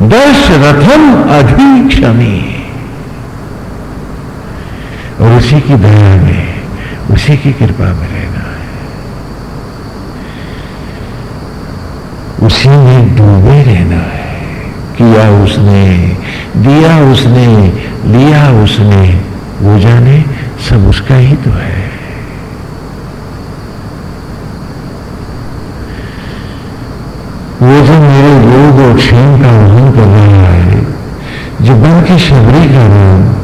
दशरथम क्षमी और उसी की दया में, उसी की कृपा में रहना है। उसी में डूबे रहना है। किया उसने, दिया उसने, लिया उसने, वो जाने सब उसका ही तो है। वो जो मेरे योग और क्षेम का वहन कर रहा है जो बन के शबरी का नाम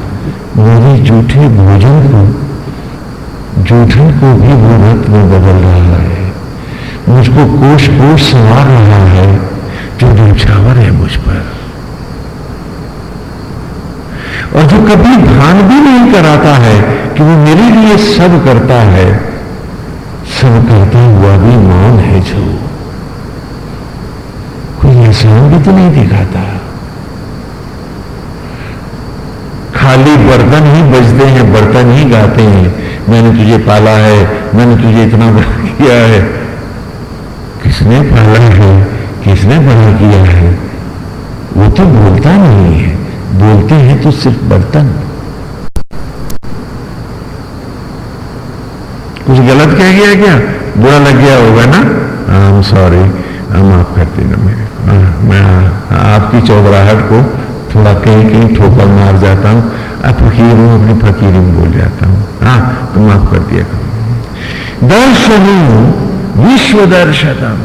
मेरे जूठे भोजन को, जूठन को भी वो रत में बदल रहा है। मुझको कोष कोश संवार रहा है, जो न्यौछावर है मुझ पर। और जो कभी भान भी नहीं कराता है कि वो मेरे लिए सब करता है, सब करता हुआ भी मौन है जो एहसान भी तो नहीं दिखाता। खाली बर्तन ही बजते हैं, बर्तन ही गाते हैं। मैंने तुझे पाला है, मैंने तुझे इतना बड़ा किया है। किसने पाला है, किसने बड़ा किया है? वो तो बोलता नहीं है। बोलते हैं तो सिर्फ़ बर्तन। कुछ गलत कह गया क्या? बुरा लग गया होगा ना? आई एम सॉरी हम माफ़ करते ना मेरे आपकी चौबराहट को थोड़ा कहीं कहीं ठोकर मार जाता हूँ अब फकीर हूँ अपनी फकीर बोल जाता हूँ। हाँ तो माफ़ कर दिया करो। दर्शन विश्व दर्शनम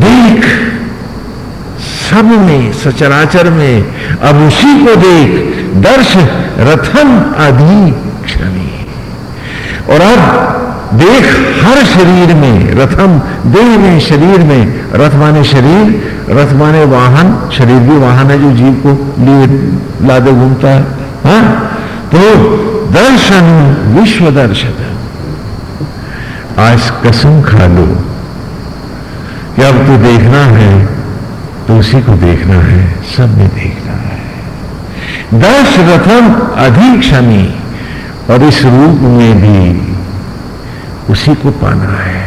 देख, सब में, सचराचर में, अब उसी को देख दर्श रथम क्षणी और अब देख हर शरीर में रथम, देह में शरीर में रथ माने शरीर, रथ माने वाहन, शरीर भी वाहन है जो जीव को लिए लादे घूमता है। हा? तो दर्शन, विश्व दर्शन। आज कसम खा लो। कि अब तो देखना है? तो उसी को देखना है। सब में देखना है। दर्श रथम अधिक शमी और इस रूप में भी उसी को पाना है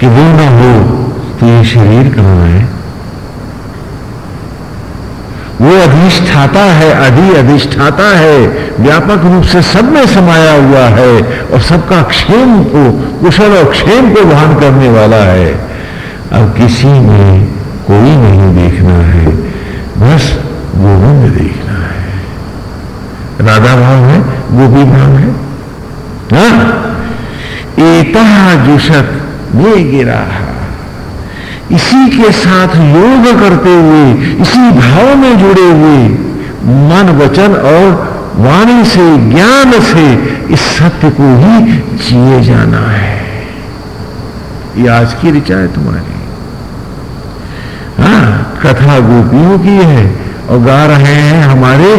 कि वो ना हो तो ये शरीर कहाँ है? वो अधिष्ठाता है, अधि अधिष्ठाता है, व्यापक रूप से सब में समाया हुआ है और सबका क्षेम को, कुशल और क्षेम को वहन करने वाला है। अब किसी में कोई नहीं देखना है, बस गोविंद देखना है। राधा भाव है, गोपी भाव है, हा? एता जुषत ये गिरा। इसी के साथ योग करते हुए, इसी भाव में जुड़े हुए, मन वचन और वाणी से, ज्ञान से इस सत्य को ही जिए जाना है। ये आज की ऋचा है तुम्हारी। हाँ कथा गोपियों की है और गा रहे हैं हमारे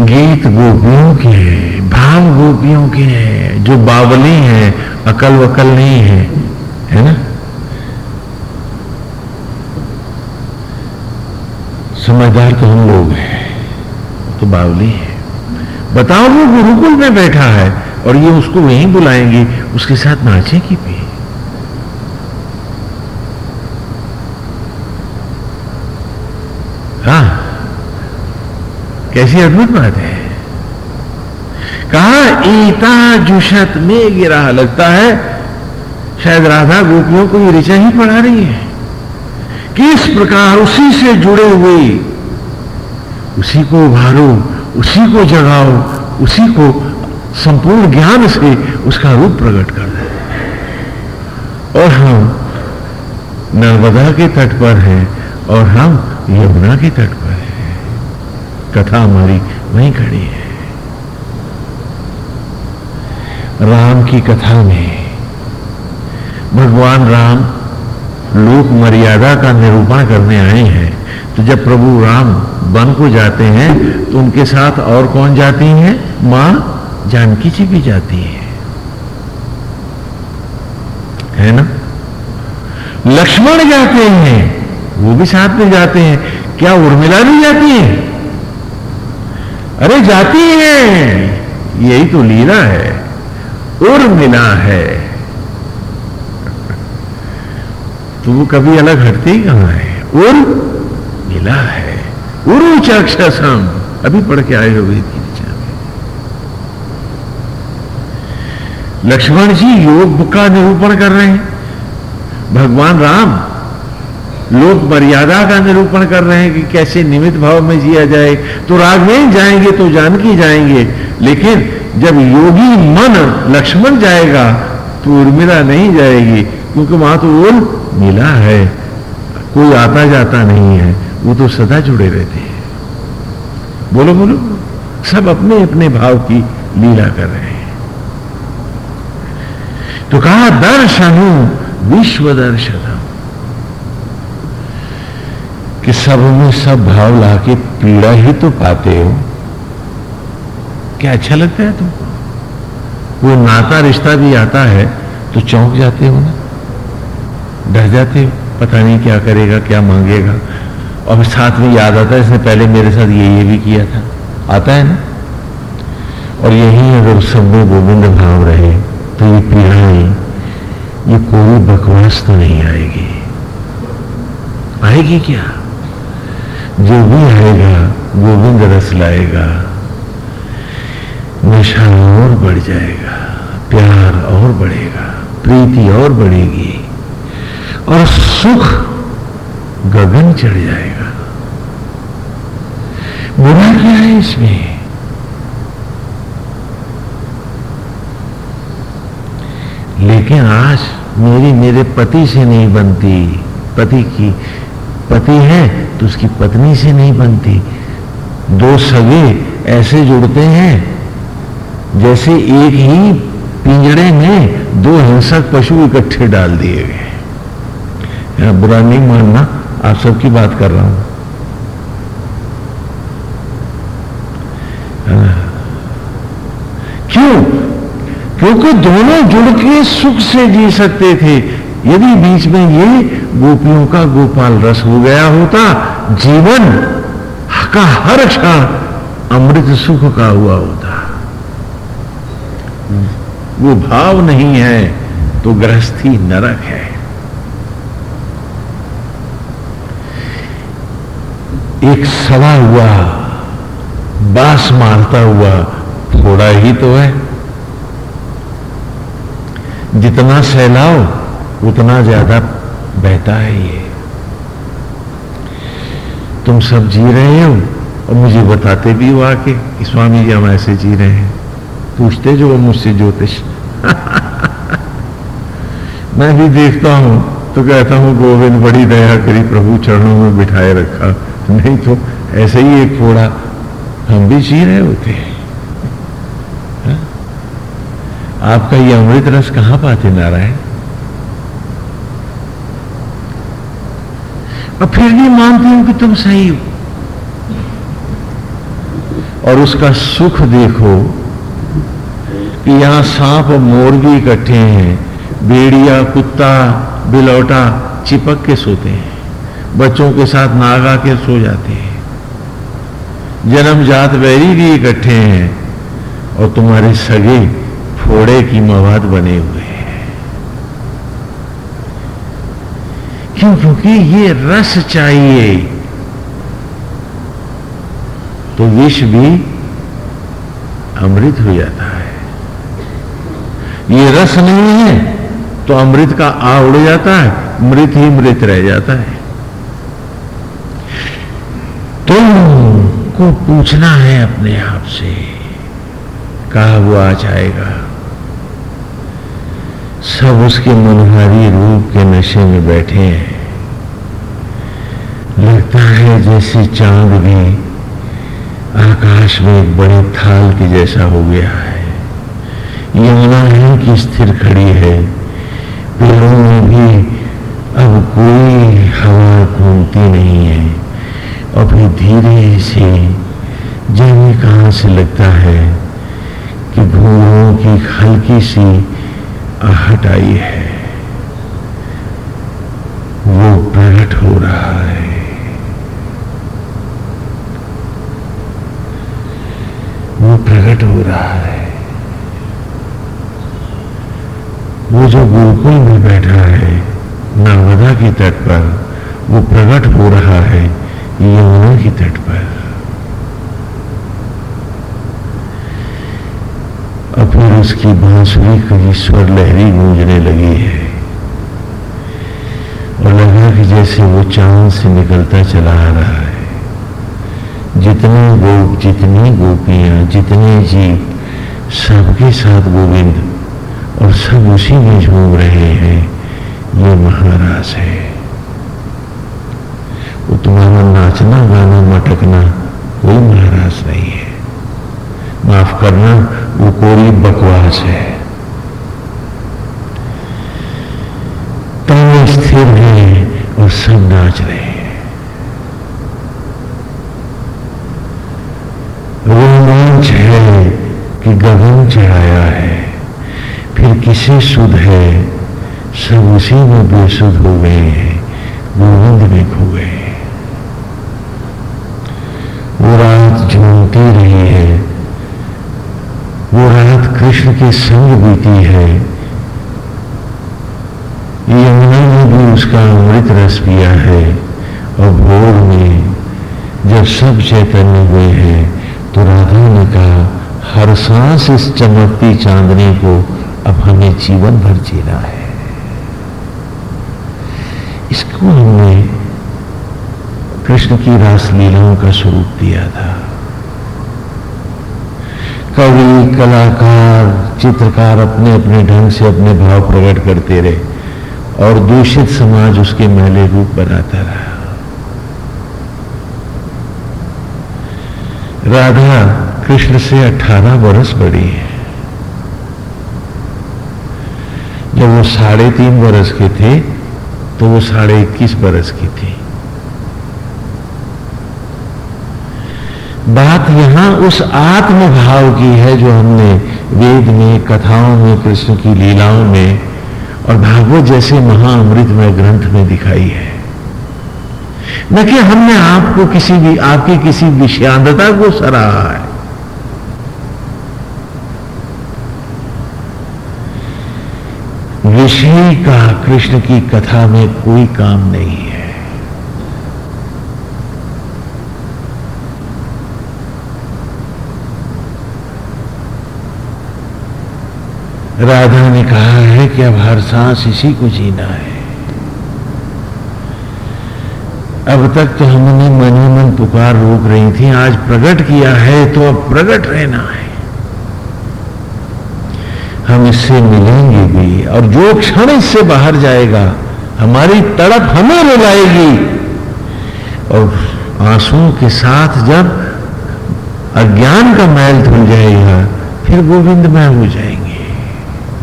गीत गोपियों के हैं भाव गोपियों के हैं जो बावली हैं अकल वकल नहीं है है ना? समझदार तो हम लोग हैं तो बावली है। बताओ वो गुरुकुल में बैठा है और ये उसको वहीं बुलाएँगे, उसके साथ नाचेगी भी। हाँ कैसी अद्भुत बात है। कहा, ईता जुशत में गिरा लगता है। शायद राधा गोपियों को ये ऋचा ही पढ़ा रही है। किस प्रकार उसी से जुड़े हुए? उसी को उभारो, उसी को जगाओ, उसी को संपूर्ण ज्ञान से उसका रूप प्रकट कर दे। और हम नर्मदा के तट पर हैं और हम यमुना के तट पर हैं। कथा हमारी वहीं खड़ी है। राम की कथा में। भगवान राम लोक मर्यादा का निरूपण करने आए हैं। तो जब प्रभु राम वन को जाते हैं तो उनके साथ और कौन जाती हैं? माँ जानकी जी भी जाती है। है ना? लक्ष्मण जाते हैं, वो भी साथ में जाते हैं। क्या उर्मिला भी जाती है? अरे जाती है। यही तो लीला है। उर मिला है। तो वो कभी अलग हटती ही कहाँ है? उर मिला है। उरु चक्षसम अभी पढ़ के आए हो की में लक्ष्मण जी योग का निरूपण कर रहे हैं। भगवान राम लोग मर्यादा का निरूपण कर रहे हैं कि कैसे निमित भाव में जिया जाए। तो राघवेन जाएँगे तो जानकी जाएँगे। लेकिन जब योगी मन लक्ष्मण जाएगा तो उर्मिला नहीं जाएगी, क्योंकि वहाँ तो उल मिला है। कोई आता जाता नहीं है। वो तो सदा जुड़े रहते हैं। बोलो बोलो। सब अपने अपने भाव की लीला कर रहे हैं। तो कहा, दर्शनु, विश्व दर्शनम। कि सब में सब भाव लाके पीड़ा ही तो पाते हो। क्या अच्छा लगता है तुमको? कोई नाता रिश्ता भी आता है तो चौंक जाते हो ना? डर जाते हो? पता नहीं क्या करेगा, क्या मांगेगा। और साथ में याद आता है, इसने पहले मेरे साथ ये ये भी किया था। आता है ना? और यही अगर सब में गोविंद भाव रहे तो ये पीड़ाएँ, ये कोई बकवास तो नहीं आएगी। आएगी क्या? जो भी आएगा गोविंद रस लाएगा। नशा और बढ़ जाएगा, प्यार और बढ़ेगा, प्रीति और बढ़ेगी, और सुख गगन चढ़ जाएगा। बुरा क्या है इसमें? लेकिन आज मेरी मेरे पति से नहीं बनती, पति की पति है तो उसकी पत्नी से नहीं बनती। दो सगे ऐसे जुड़ते हैं, जैसे एक ही पिंजड़े में दो हिंसक पशु इकट्ठे डाल दिए गए बुरा नहीं मानना, आप सबकी बात कर रहा हूँ। क्यों? क्योंकि दोनों जुड़ के सुख से जी सकते थे। यदि बीच में ये गोपियों का गोपाल रस हो गया होता, जीवन का हर क्षण अमृत सुख का हुआ होता। वो भाव नहीं है तो गृहस्थी नरक है। एक सवा हुआ, बास मारता हुआ थोड़ा ही तो है। जितना सैलाव उतना ज़्यादा बहता है ये। तुम सब जी रहे हो और मुझे बताते भी हो आके कि स्वामी जी हम ऐसे जी रहे हैं। पूछते जो मुझसे ज्योतिष। *laughs* मैं भी देखता हूँ तो कहता हूँ, गोविंद, बड़ी दया करी प्रभु, चरणों में बिठाए रखा। नहीं तो ऐसे ही एक फोड़ा हम भी जी रहे होते हैं। *laughs* हाँ? आपका ये अमृत रस कहाँ पाते नारायण? और फिर भी मानती हूँ कि तुम सही हो। और उसका सुख देखो कि यहाँ सांप और मोर भी इकट्ठे हैं, भेड़िया, कुत्ता, बिलौटा चिपक के सोते हैं, बच्चों के साथ नाग आके सो जाते हैं। जन्म जात बैरी भी इकट्ठे हैं और तुम्हारे सगे फोड़े की मवाद बने हुए हैं क्यों क्योंकि ये रस चाहिए। तो विष भी अमृत हो जाता है। ये रस नहीं है तो अमृत का आ उड़ जाता है, मृत ही मृत रह जाता है। तुमको पूछना है अपने आप से, कहा वो आ जाएगा? सब उसके मनोहारी रूप के नशे में बैठे हैं। लगता है जैसे चाँद भी आकाश में एक बड़े थाल के जैसा हो गया है। यमुना है कि स्थिर खड़ी है। पेड़ों में भी अब कोई हवा घूमती नहीं है। और फिर धीरे से जाने कहाँ से लगता है कि भूलों की हल्की सी आहट आई है। वो प्रकट हो रहा है। रहा है। वो जो गुरुकुल में बैठा है, नर्मदा के तट पर, वो प्रकट हो रहा है यमुना के तट पर। अपने फिर उसकी बांसुरी की स्वर लहरी गूंजने लगी है। और लगा कि जैसे वो चाँद से निकलता चला आ रहा है। जितने गोप जितनी गोपियाँ, जितने जीव, सबके साथ गोविंद और सब उसी में झूम रहे हैं, ये महाराज है। वो तुम्हारा नाचना, गाना, मटकना कोई महाराज नहीं है। माफ़ करना, वो कोई बकवास है। तब स्थिर है और सब नाच रहे हैं। रोमांच है कि गगन चढ़ाया है। फिर किसे सुध है? सब उसी में बेसुध हो गए हैं गोविंद में खो गए वो रात झूमती रही है। वो रात कृष्ण के संग बीती है। यमुना ने भी उसका अमृत रस पिया है। और भोर में जब सब चैतन्य हुए हैं तो राधा ने कहा हर सांस इस चमकती चांदनी को अब हमें जीवन भर जीना है। इसको हमने कृष्ण की रास लीलाओं का स्वरूप दिया था। कवि, कलाकार, चित्रकार अपने अपने ढंग से अपने भाव प्रकट करते रहे और दूषित समाज उसके मैले रूप बनाता रहा। राधा कृष्ण से 18 वर्ष बड़ी है। जब वो साढ़े तीन वर्ष के थे तो वो साढ़े इक्कीस वर्ष की थी। बात यहाँ उस आत्म भाव की है जो हमने वेद में, कथाओं में, कृष्ण की लीलाओं में और भागवत जैसे महाअमृतमय ग्रंथ में दिखाई है। कि हमने आपको किसी भी, आपकी किसी विषयांतता को सराहा है। विषय का कृष्ण की कथा में कोई काम नहीं है। राधा ने कहा है कि अब हर सांस इसी को जीना है। अब तक तो हमने मन ही मन पुकार रोक रही थी, आज प्रकट किया है तो अब प्रकट रहना है। हम इससे मिलेंगे भी, और जो क्षण इससे बाहर जाएगा, हमारी तड़प हमें रुलाएगी। और आंसुओं के साथ जब अज्ञान का मैल धुल जाएगा, फिर गोविंद में हो जाएँगे।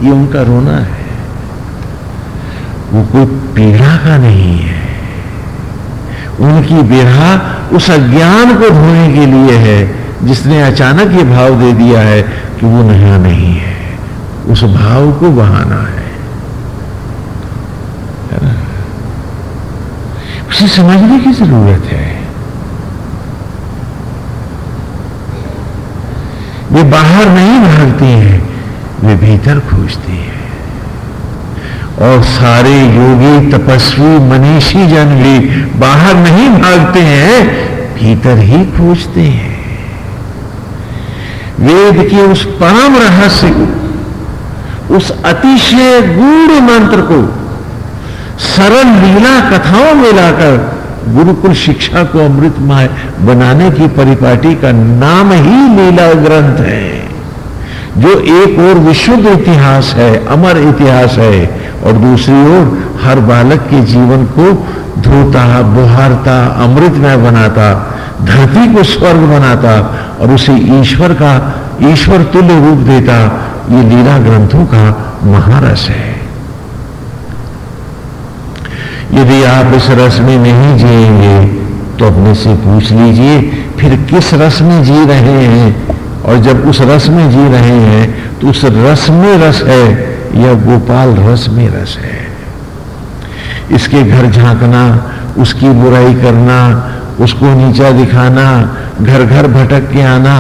ये उनका रोना है। वो कोई पीड़ा का नहीं है। उनकी बिरहा उस अज्ञान को धोने के लिए है, जिसने अचानक ये भाव दे दिया है कि वो नया नहीं है। उस भाव को बहाना है। उसे समझने की ज़रूरत है। वे बाहर नहीं भागते हैं, वे भीतर खोजती हैं। और सारे योगी, तपस्वी, मनीषी जन भी बाहर नहीं भागते हैं, भीतर ही खोजते हैं। वेद के उस परम रहस्य को, उस अतिशय गूढ़ मंत्र को, सरल लीला कथाओं में लाकर गुरुकुल शिक्षा को अमृतमय बनाने की परिपाटी का नाम ही लीला ग्रंथ है। जो एक और विशुद्ध इतिहास है, अमर इतिहास है, और दूसरी ओर हर बालक के जीवन को धोता, बुहारता अमृतमय बनाता, धरती को स्वर्ग बनाता, और उसे ईश्वर का, ईश्वर तुल्य रूप देता, ये लीला ग्रंथों का महारस है। यदि आप इस रस में नहीं जिएँगे तो अपने से पूछ लीजिए, फिर किस रस में जी रहे हैं? और जब उस रस में जी रहे हैं तो उस रस में रस है, या गोपाल रस में रस है। इसके घर झांकना, उसकी बुराई करना, उसको नीचा दिखाना घर घर भटक के आना,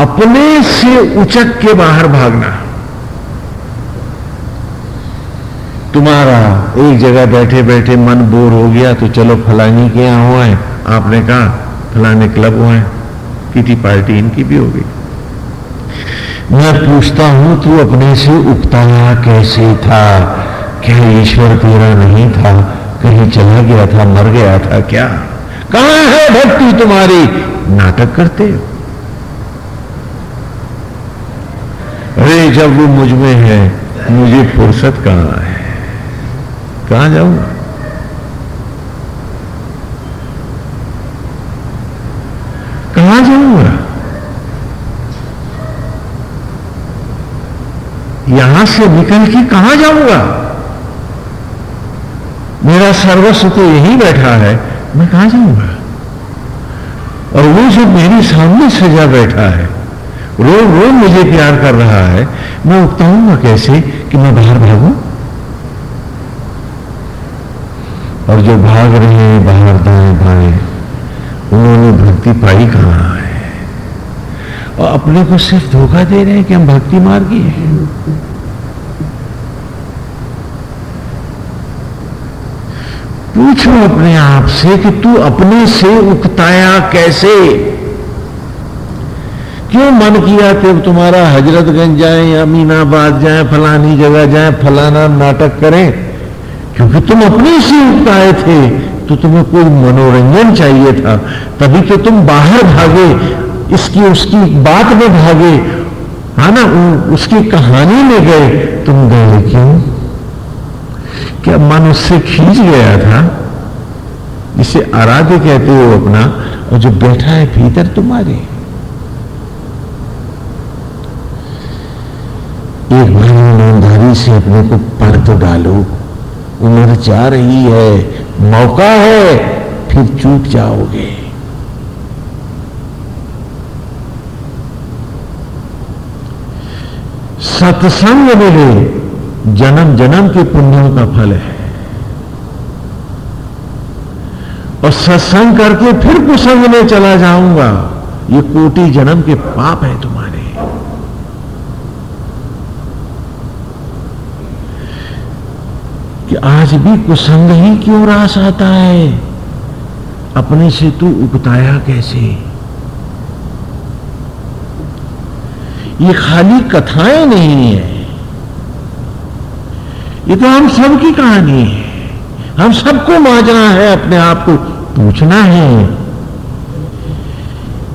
अपने से उचक के बाहर भागना। तुम्हारा एक जगह बैठे बैठे मन बोर हो गया तो चलो फलानी के यहाँ हुआ है आपने कहा, फलाने क्लब हुआ है किटी पार्टी इनकी भी हो गई। मैं पूछता हूँ, तू अपने से उगताया कैसे था? क्या ईश्वर तेरा नहीं था? कहीं चला गया था, मर गया था क्या? कहाँ है भक्ति तुम्हारी? नाटक करते हो? अरे, जब वो मुझमें है, मुझे फुर्सत कहाँ है? कहाँ जाऊँगा कहाँ जाऊँगा यहाँ से निकल के कहाँ जाऊँगा? मेरा सर्वस्व तो यही बैठा है, मैं कहाँ जाऊँगा? और वो जो मेरे सामने सजा बैठा है रोज रोज मुझे प्यार कर रहा है, मैं उगताऊँगा कैसे कि मैं बाहर भागू? और जो भाग रहे हैं, बाहर दाएँ बाएँ, उन्होंने भक्ति पाई कहाँ है? और अपने को सिर्फ़ धोखा दे रहे हैं कि हम भक्ति मार्गी हैं। पूछो अपने आप से कि तू अपने से उकताया कैसे? क्यों मन किया तब तुम्हारा हजरतगंज जाए अमीनाबाद जाए, फलानी जगह जाए, फलाना नाटक करें? क्योंकि तुम अपने से उकताए थे तो तुम्हें कोई मनोरंजन चाहिए था। तभी तो तुम बाहर भागे इसकी उसकी बात में भागे। हा ना उसकी कहानी में गए, तुम गए क्यों? क्या मन उससे खींच गया था? जिसे आराध्य कहते हो अपना, और जो बैठा है भीतर तुम्हारे। एक बार ईमानदारी से अपने को पढ़ तो डालो। उम्र जा रही है, मौका है, फिर चूक जाओगे। सत्संग मिले जन्म जन्म के पुण्यों का फल है। और सत्संग करके फिर कुसंग में चला जाऊँगा, ये कोटि जन्म के पाप है तुम्हारे। कि आज भी कुसंग ही क्यों रास आता है? अपने से तू उगताया कैसे? ये खाली कथाएँ नहीं है। ये तो हम सबकी कहानी है। हम सबको माजना है, अपने आप को पूछना है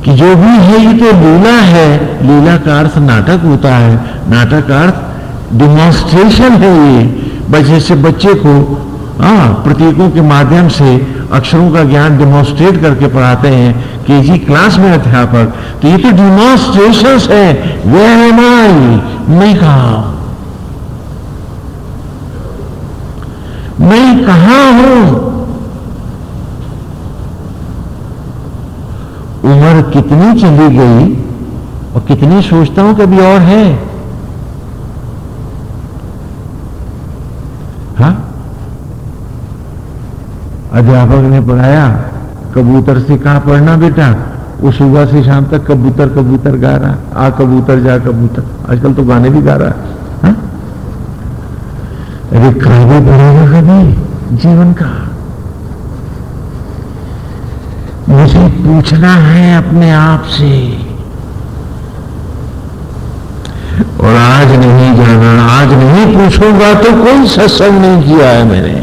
कि जो भी है, ये तो लीला है। लीला का अर्थ नाटक होता है। नाटक का अर्थ डिमॉन्स्ट्रेशन है ये। बच्चे बच्चे को हाँ प्रतीकों के माध्यम से अक्षरों का ज्ञान डिमॉन्स्ट्रेट करके पढ़ाते हैं केजी क्लास में अध्यापक तो ये तो डिमॉन्स्ट्रेशन है। वे एम आई मैं कहा मैं कहा हूँ? उम्र कितनी चली गई और कितनी सोचता हूँ कभी और हा? अध्यापक ने पढ़ाया, कबूतर से कहा, पढ़ना बेटा। वो सुबह से शाम तक कबूतर कबूतर गा रहा। आ कबूतर, जा कबूतर। आजकल तो गाने भी गा रहा है। अरे काव्य पढ़ेगा कभी जीवन का। मुझे पूछना है अपने आप से। और आज नहीं जाना, आज नहीं पूछूँगा तो कोई सत्संग नहीं किया है मैंने?